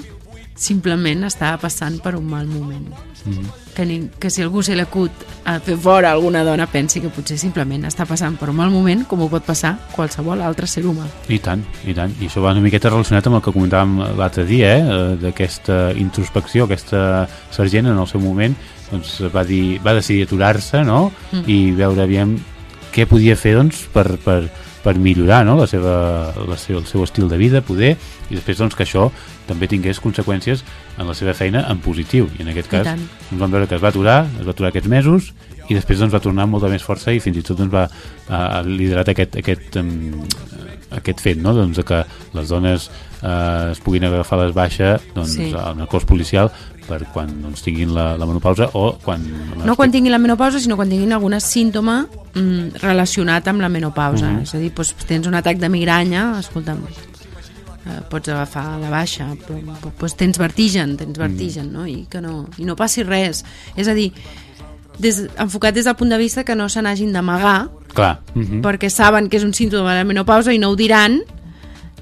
simplement estava passant per un mal moment Mm. que, ni, que si algú se l'acut a fer fora alguna dona pensi que potser simplement està passant per un mal moment com ho pot passar qualsevol altre ser humà I tant, i tant. I això va una miqueta relacionat amb el que comentàvem l'altre dia, eh? eh, d'aquesta introspecció, aquesta sergent en el seu moment doncs, va, dir, va decidir aturar-se no? Mm. i veure aviam què podia fer doncs, per, per, per millorar no? la seva, la seva, el seu estil de vida, poder, i després doncs, que això també tingués conseqüències en la seva feina en positiu, i en aquest cas doncs vam veure que es va aturar, es va aturar aquests mesos i després doncs, va tornar amb molta més força i fins i tot doncs, va ha liderat aquest, aquest, um, aquest fet no? doncs, que les dones eh, es puguin agafar les baixes doncs, Sí. en el cos policial per quan doncs, tinguin la, la menopausa o quan... no quan tinguin la menopausa sinó quan tinguin algun símptoma mm, relacionat amb la menopausa Mhm. és a dir, doncs, tens un atac de migranya escolta'm eh, pots agafar la baixa però doncs, tens vertigen, tens vertigen no? I, que no, i no passi res és a dir, des, enfocat des del punt de vista que no se n'hagin d'amagar Clar. Uh -huh. perquè saben que és un símptoma de la menopausa i no ho diran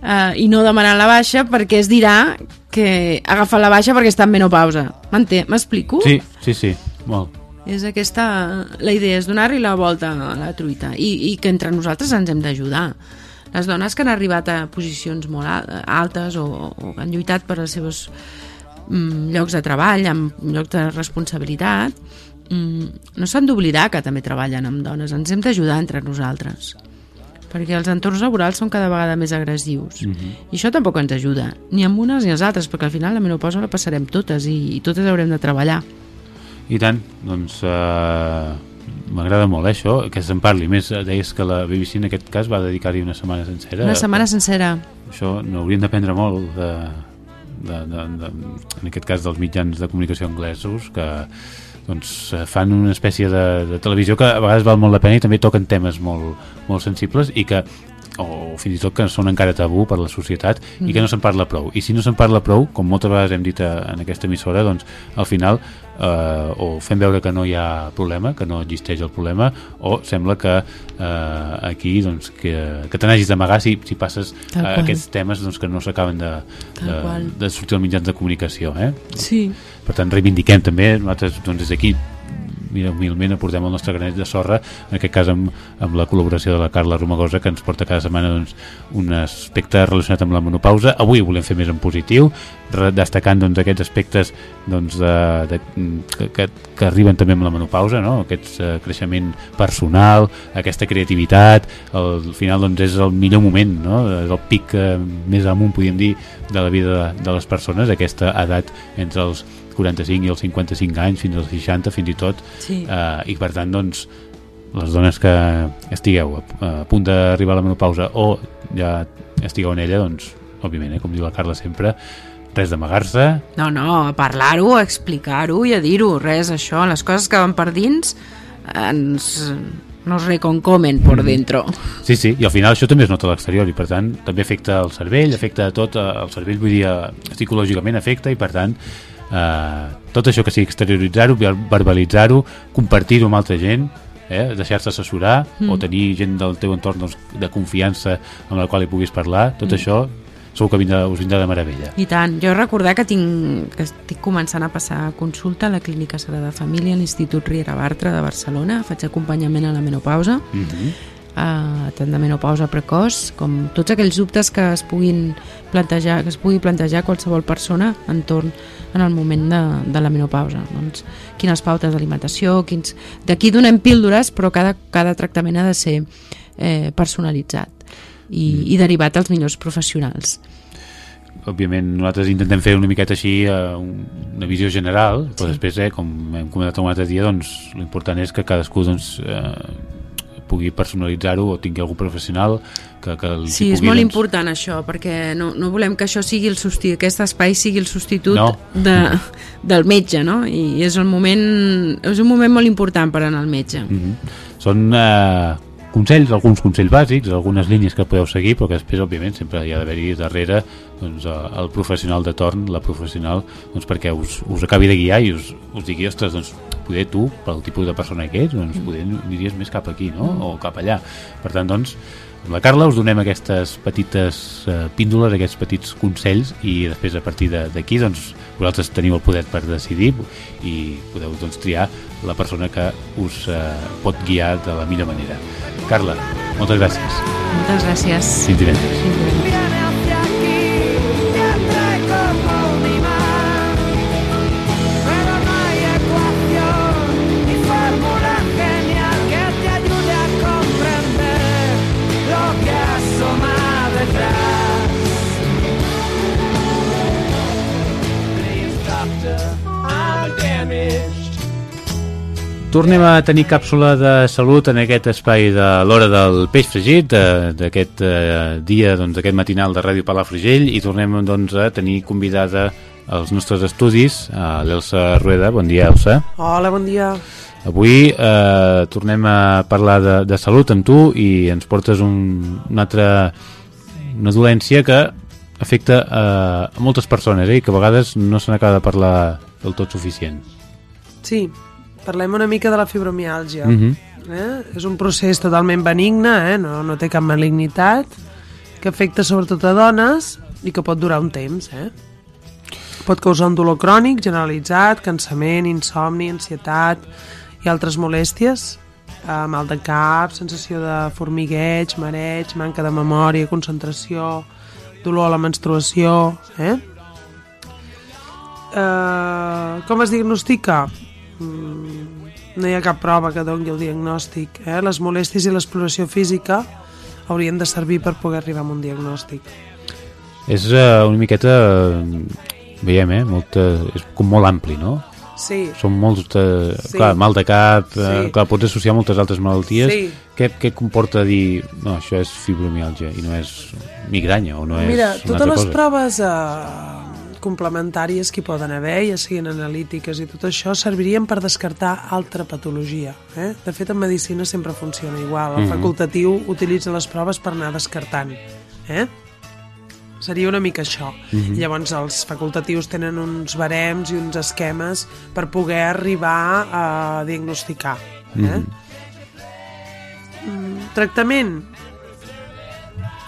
eh, i no demanar la baixa perquè es dirà que agafa la baixa perquè està en menopausa m'explico? Sí, sí, sí, molt. És aquesta, la idea és donar-li la volta a la truita i, i que entre nosaltres ens hem d'ajudar. Les dones que han arribat a posicions molt al- altes o, o han lluitat per als seus mm, llocs de treball, amb llocs de responsabilitat, mm, no s'han d'oblidar que també treballen amb dones. Ens hem d'ajudar entre nosaltres perquè els entorns laborals són cada vegada més agressius. Mhm. i això tampoc ens ajuda ni amb unes ni amb les altres perquè al final la menopausa la passarem totes i, i totes haurem de treballar. I tant, doncs eh, m'agrada molt eh, això, que se'n parli més, deies que la BBC en aquest cas va dedicar-hi una setmana sencera. Una setmana sencera. Això n'hauríem d'aprendre molt de, de, de, de, en aquest cas dels mitjans de comunicació anglesos que doncs, eh, fan una espècie de, de televisió que a vegades val molt la pena i també toquen temes molt, molt sensibles i que o fins i tot que són encara tabú per la societat i que no se'n parla prou i si no se'n parla prou, com moltes vegades hem dit a, en aquesta emissora, doncs al final eh, o fem veure que no hi ha problema, que no existeix el problema o sembla que eh, aquí doncs, que, que te n'hagis d'amagar si, si passes aquests temes doncs, que no s'acaben de, de, de sortir als mitjans de comunicació eh? sí. Per tant reivindiquem també nosaltres doncs, des d'aquí mira, humilment aportem el nostre granet de sorra, en aquest cas amb, amb la col·laboració de la Carla Romagosa, que ens porta cada setmana doncs, un aspecte relacionat amb la menopausa. Avui volem fer més en positiu, destacant doncs, aquests aspectes doncs, de, de, que, que, arriben també amb la menopausa, no? aquest eh, creixement personal, aquesta creativitat, al final doncs, és el millor moment, no? és el pic eh, més amunt, podríem dir, de la vida de, de les persones, aquesta edat entre els 45 i els 55 anys, fins als 60 fins i tot, Sí. eh, i per tant doncs, les dones que estigueu a, a punt d'arribar a la menopausa o ja estigueu en ella, doncs, òbviament, eh, com diu la Carla sempre, res d'amagar-se, No, no, a parlar-ho, a explicar-ho i a dir-ho, res, això, les coses que van per dins ens, nos reconcomen por dentro. Sí, sí, i al final això també es nota a l'exterior i per tant també afecta el cervell, afecta tot eh, el cervell, vull dir, eh, psicològicament afecta i per tant eh, tot això que sigui exterioritzar-ho, ver- verbalitzar-ho, compartir-ho amb altra gent, eh, deixar-se assessorar Mm. o tenir gent del teu entorn doncs, de confiança amb la qual hi puguis parlar, tot Mm. això segur que vindrà, us vindrà de meravella. I tant, jo recordar que tinc que estic començant a passar consulta a la Clínica Sagrada Família a l'Institut Riera Bartra de Barcelona, faig acompanyament a la menopausa, Mm -hmm. Eh, tant de menopausa precoç com tots aquells dubtes que es puguin plantejar, que es pugui plantejar qualsevol persona entorn en el moment de, de la menopausa. Doncs, quines pautes d'alimentació, quins... D'aquí donem píldores, però cada, cada tractament ha de ser eh, personalitzat i, mm. i derivat als millors professionals. òbviament nosaltres intentem fer una miqueta així eh, un- una visió general però després, eh, com hem comentat un altre dia doncs l'important és que cadascú doncs, eh, pugui personalitzar-ho o tingui algú professional que, que hi Sí, és pugui, molt doncs, important això, perquè no, no volem que això sigui el substitut, aquest espai sigui el substitut No. de, del metge, no? I és, el moment, és un moment molt important per anar al metge. Mhm. Són eh, consells, alguns consells bàsics, algunes línies que podeu seguir, però que després, òbviament, sempre hi ha d'haver-hi darrere doncs, eh, el professional de torn, la professional, doncs, perquè us, us acabi de guiar i us, us digui, ostres, doncs, poder tu, pel tipus de persona que ets, doncs, poder aniries més cap aquí, no? O cap allà. Per tant, doncs, amb la Carla us donem aquestes petites eh, píndoles, aquests petits consells i després a partir d'aquí doncs, vosaltres teniu el poder per decidir i podeu doncs, triar la persona que us eh, pot guiar de la millor manera. Carla, moltes gràcies. Moltes gràcies. Fins divendres. Fins divendres. Tornem a tenir càpsula de salut en aquest espai de l'hora del peix fregit, de- d'aquest eh, dia, doncs, d'aquest matinal de Ràdio Palafrugell, i tornem doncs, a tenir convidada als nostres estudis, a l'Elsa Rueda. Bon dia, Elsa. Hola, bon dia. Avui eh, tornem a parlar de, de salut amb tu i ens portes un, una altra una dolència que afecta eh, a moltes persones eh, i que a vegades no se n'acaba de parlar del tot suficient. Sí, parlem una mica de la fibromiàlgia. Mhm. eh? És un procés totalment benigne, eh? no, no té cap malignitat, que afecta sobretot a dones i que pot durar un temps. Eh? Pot causar un dolor crònic generalitzat, cansament, insomni, ansietat i altres molèsties, eh, mal de cap, sensació de formigueig, mareig, manca de memòria, concentració, dolor a la menstruació... Eh? Eh, com es diagnostica? Mm, no hi ha cap prova que doni el diagnòstic. Eh? Les molèsties i l'exploració física haurien de servir per poder arribar a un diagnòstic. És uh, una miqueta, uh, veiem, eh, molta, és com molt ampli, no? Sí. Són molts, uh, Sí. clar, mal de cap, Sí. clar, pots associar moltes altres malalties. Sí. Què, què comporta dir, no, això és fibromialgia i no és migranya o no és Mira, totes les cosa? proves eh, complementàries que hi poden haver, ja siguin analítiques i tot això, servirien per descartar altra patologia. Eh? De fet, en medicina sempre funciona igual. El Mhm. facultatiu utilitza les proves per anar descartant. Eh? Seria una mica això. Mhm. I llavors els facultatius tenen uns barems i uns esquemes per poder arribar a diagnosticar. Eh? Mhm. Mm, Tractament.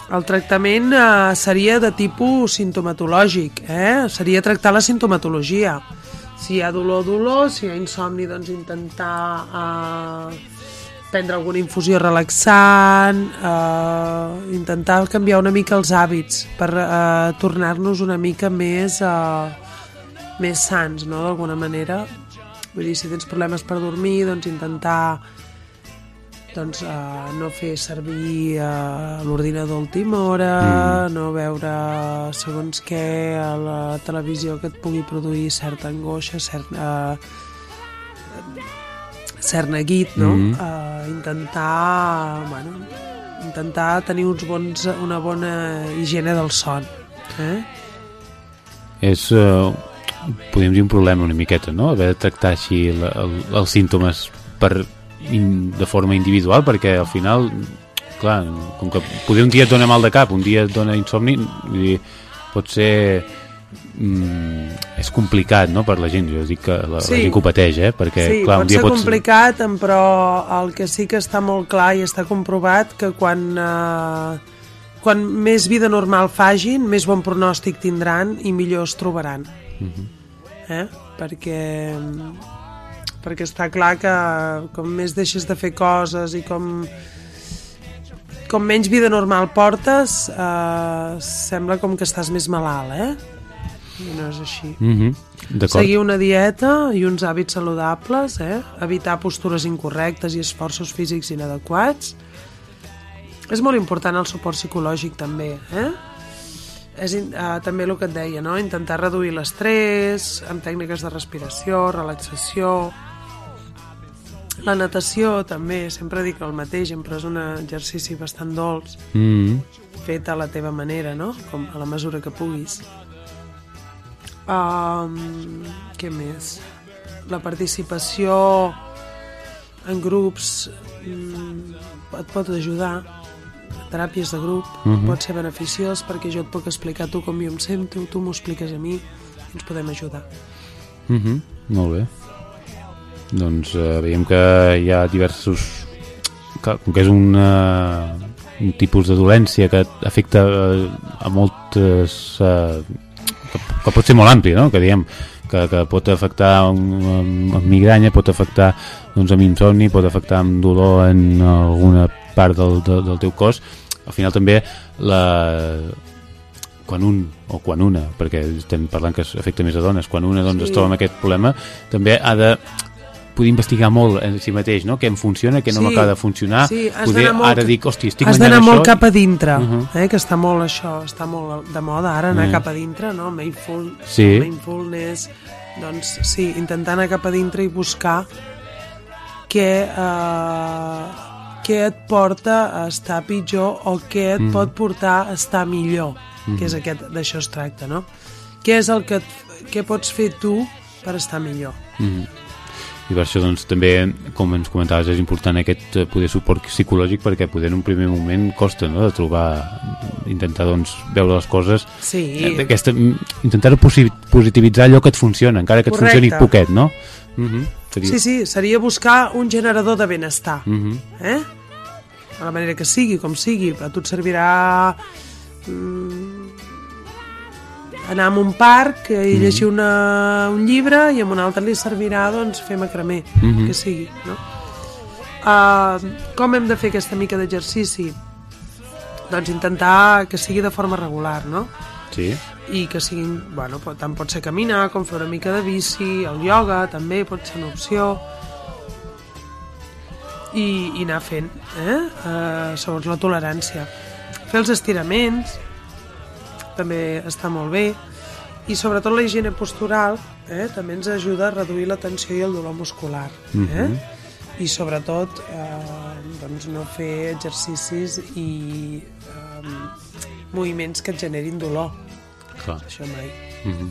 El tractament eh, seria de tipus sintomatològic, eh? seria tractar la sintomatologia. si hi ha dolor, dolor, si hi ha insomni, doncs intentar eh, prendre alguna infusió relaxant, eh, intentar canviar una mica els hàbits per eh, tornar-nos una mica més, eh, més sants, no?, d'alguna manera. Vull dir, si tens problemes per dormir, doncs intentar doncs, uh, no fer servir uh, l'ordinador a última hora, mm. no veure segons què a la televisió que et pugui produir certa angoixa, cert, uh, cert neguit, no? Mm. Uh, intentar, bueno, intentar tenir uns bons, una bona higiene del son. Eh? És, uh, podríem dir, un problema una miqueta, no? Haver de tractar així el, el, els símptomes per, in, de forma individual, perquè al final, clar, com que poder un dia et dona mal de cap, un dia et dona insomni, vull dir, pot ser mm, és complicat no, per la gent, jo dic que la, Sí. la gent que ho pateix eh? perquè sí, clar, pot un dia ser pots... complicat, però el que sí que està molt clar i està comprovat que quan, eh, quan més vida normal fagin, més bon pronòstic tindran i millor es trobaran. Mhm. Eh? Perquè, perquè està clar que com més deixes de fer coses i com com menys vida normal portes eh, sembla com que estàs més malalt, eh? I no és així. Mhm, D'acord. Seguir una dieta i uns hàbits saludables, eh? evitar postures incorrectes i esforços físics inadequats. És molt important el suport psicològic també, eh? És eh, també el que et deia, no? intentar reduir l'estrès amb tècniques de respiració, relaxació, la natació també, sempre dic el mateix, però és un exercici bastant dolç, Mhm. fet a la teva manera, no? Com a la mesura que puguis. Um, què més? La participació en grups mm, et pot ajudar teràpies de grup Mhm. pot ser beneficiós perquè jo et puc explicar tu com jo em sento, tu m'ho expliques a mi i ens podem ajudar. Mhm, molt bé. Doncs eh, veiem que hi ha diversos... Que, com que és una, un tipus de dolència que afecta eh, a moltes... Eh, que, que pot ser molt ampli, no? Que diem que, que pot afectar amb migranya, pot afectar doncs, amb insomni, pot afectar amb dolor en alguna part del, del, del teu cos. Al final també la, quan un o quan una, perquè estem parlant que afecta més a dones, quan una doncs, Sí. es troba amb aquest problema, també ha de poder investigar molt en si mateix, no? què em funciona, què no Sí. m'acaba de funcionar, Sí, has poder molt- ara dic, hosti, estic Has d'anar això... molt cap a dintre, Uh -huh. eh, que està molt això, està molt de moda ara anar Mm. cap a dintre, no? Mindful, Sí. mindfulness, doncs sí, intentar anar cap a dintre i buscar què, eh, què et porta a estar pitjor o què et Mhm. pot portar a estar millor, que és Mhm. aquest, d'això es tracta, no? Què és el que, et, què pots fer tu per estar millor? Mhm. I per això doncs, també, com ens comentaves, és important aquest eh, poder suport psicològic perquè poder en un primer moment costa no? de trobar, intentar doncs, veure les coses Sí. eh, d'aquesta- mm, intentar posi positivitzar allò que et funciona, encara que et Correcte. funcioni poquet, no? Mhm. Seria- Sí, sí, seria buscar un generador de benestar. Mhm. eh? de la manera que sigui, com sigui a tu et servirà mm, anar a un parc i Mhm. llegir una, un llibre i a un altre li servirà doncs, fer macramé, Mhm. que sigui no? uh, com hem de fer aquesta mica d'exercici? doncs intentar que sigui de forma regular no? Sí. i que siguin, bueno, tant pot ser caminar com fer una mica de bici, el ioga també pot ser una opció i, i anar fent eh? Uh, segons la tolerància fer els estiraments també està molt bé i sobretot la higiene postural eh? també ens ajuda a reduir la tensió i el dolor muscular eh? Mhm. i sobretot eh, doncs no fer exercicis i eh, moviments que et generin dolor Clar. això mai Mhm.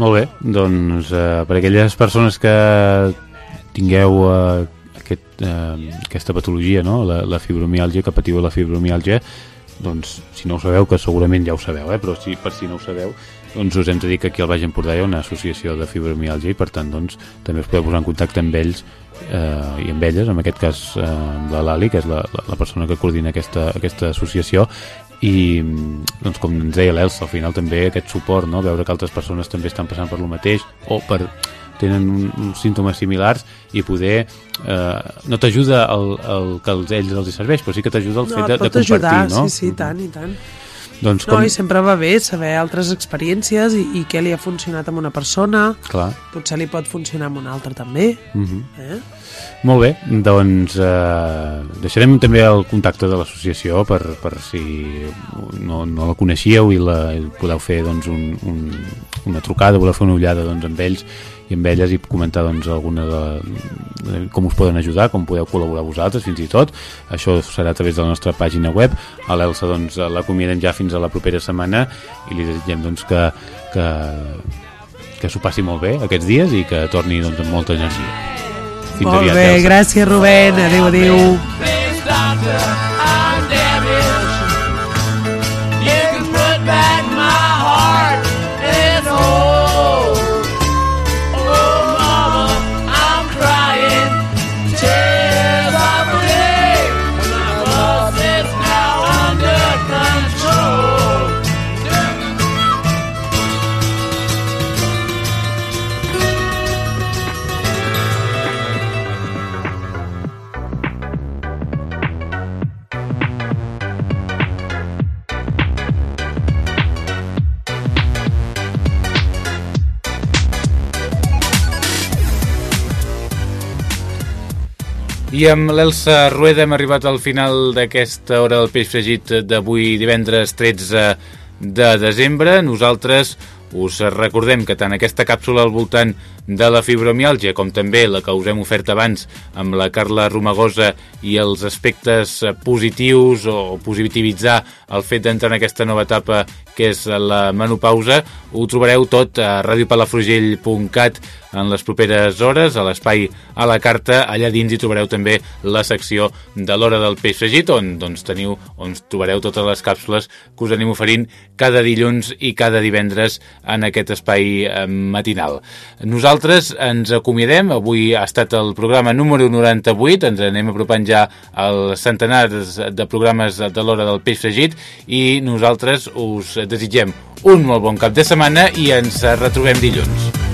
Molt bé, doncs eh, per aquelles persones que tingueu eh, aquest, eh, aquesta patologia, no? la, la fibromiàlgia, que patiu la fibromiàlgia, doncs si no ho sabeu, que segurament ja ho sabeu, eh? però si, per si no ho sabeu, doncs us hem de dir que aquí al Baix Empordà hi ha una associació de fibromiàlgia i per tant doncs, també us podeu posar en contacte amb ells eh, i amb elles, en aquest cas eh, la Lali, que és la, la, la persona que coordina aquesta, aquesta associació i doncs, com ens deia l'Elsa, al final també aquest suport, no? veure que altres persones també estan passant per lo mateix o per tenen un, uns símptomes similars i poder eh, no t'ajuda el, el que els, ells els serveix però sí que t'ajuda el No, fet de, de compartir ajudar, no? sí, sí, i tant, i tant. doncs No, com, i sempre va bé saber altres experiències i, i què li ha funcionat amb una persona. clar Potser li pot funcionar amb una altra també. Mhm. Eh? Molt bé, doncs eh, deixarem també el contacte de l'associació per, per si no, no la coneixíeu i, la, i podeu fer doncs, un, un, una trucada, voleu fer una ullada doncs, amb ells i amb elles i comentar doncs, alguna de, de com us poden ajudar, com podeu col·laborar vosaltres fins i tot. Això serà a través de la nostra pàgina web. A l'Elsa doncs, l'acomiadem ja fins a la propera setmana i li desitgem doncs, que, que, que s'ho passi molt bé aquests dies i que torni doncs, amb molta energia. Fins Molt aviat, bé, Elsa. gràcies Rubén, adéu, adéu. Please, Amb l'Elsa Rueda hem arribat al final d'aquesta hora del peix fregit d'avui divendres 13 de desembre. Nosaltres us recordem que tant aquesta càpsula al voltant de la fibromiàlgia com també la que us hem ofert abans amb la Carla Romagosa i els aspectes positius o positivitzar el fet d'entrar en aquesta nova etapa que és la menopausa, ho trobareu tot a radiopalafrugell.cat en les properes hores, a l'espai a la carta, allà dins hi trobareu també la secció de l'hora del peix fregit, on doncs, teniu, on trobareu totes les càpsules que us anem oferint cada dilluns i cada divendres en aquest espai eh, matinal. Nosaltres ens acomiadem, avui ha estat el programa número 98, ens anem apropant ja als centenars de programes de l'hora del peix fregit i nosaltres us desitgem un molt bon cap de setmana i ens retrobem dilluns.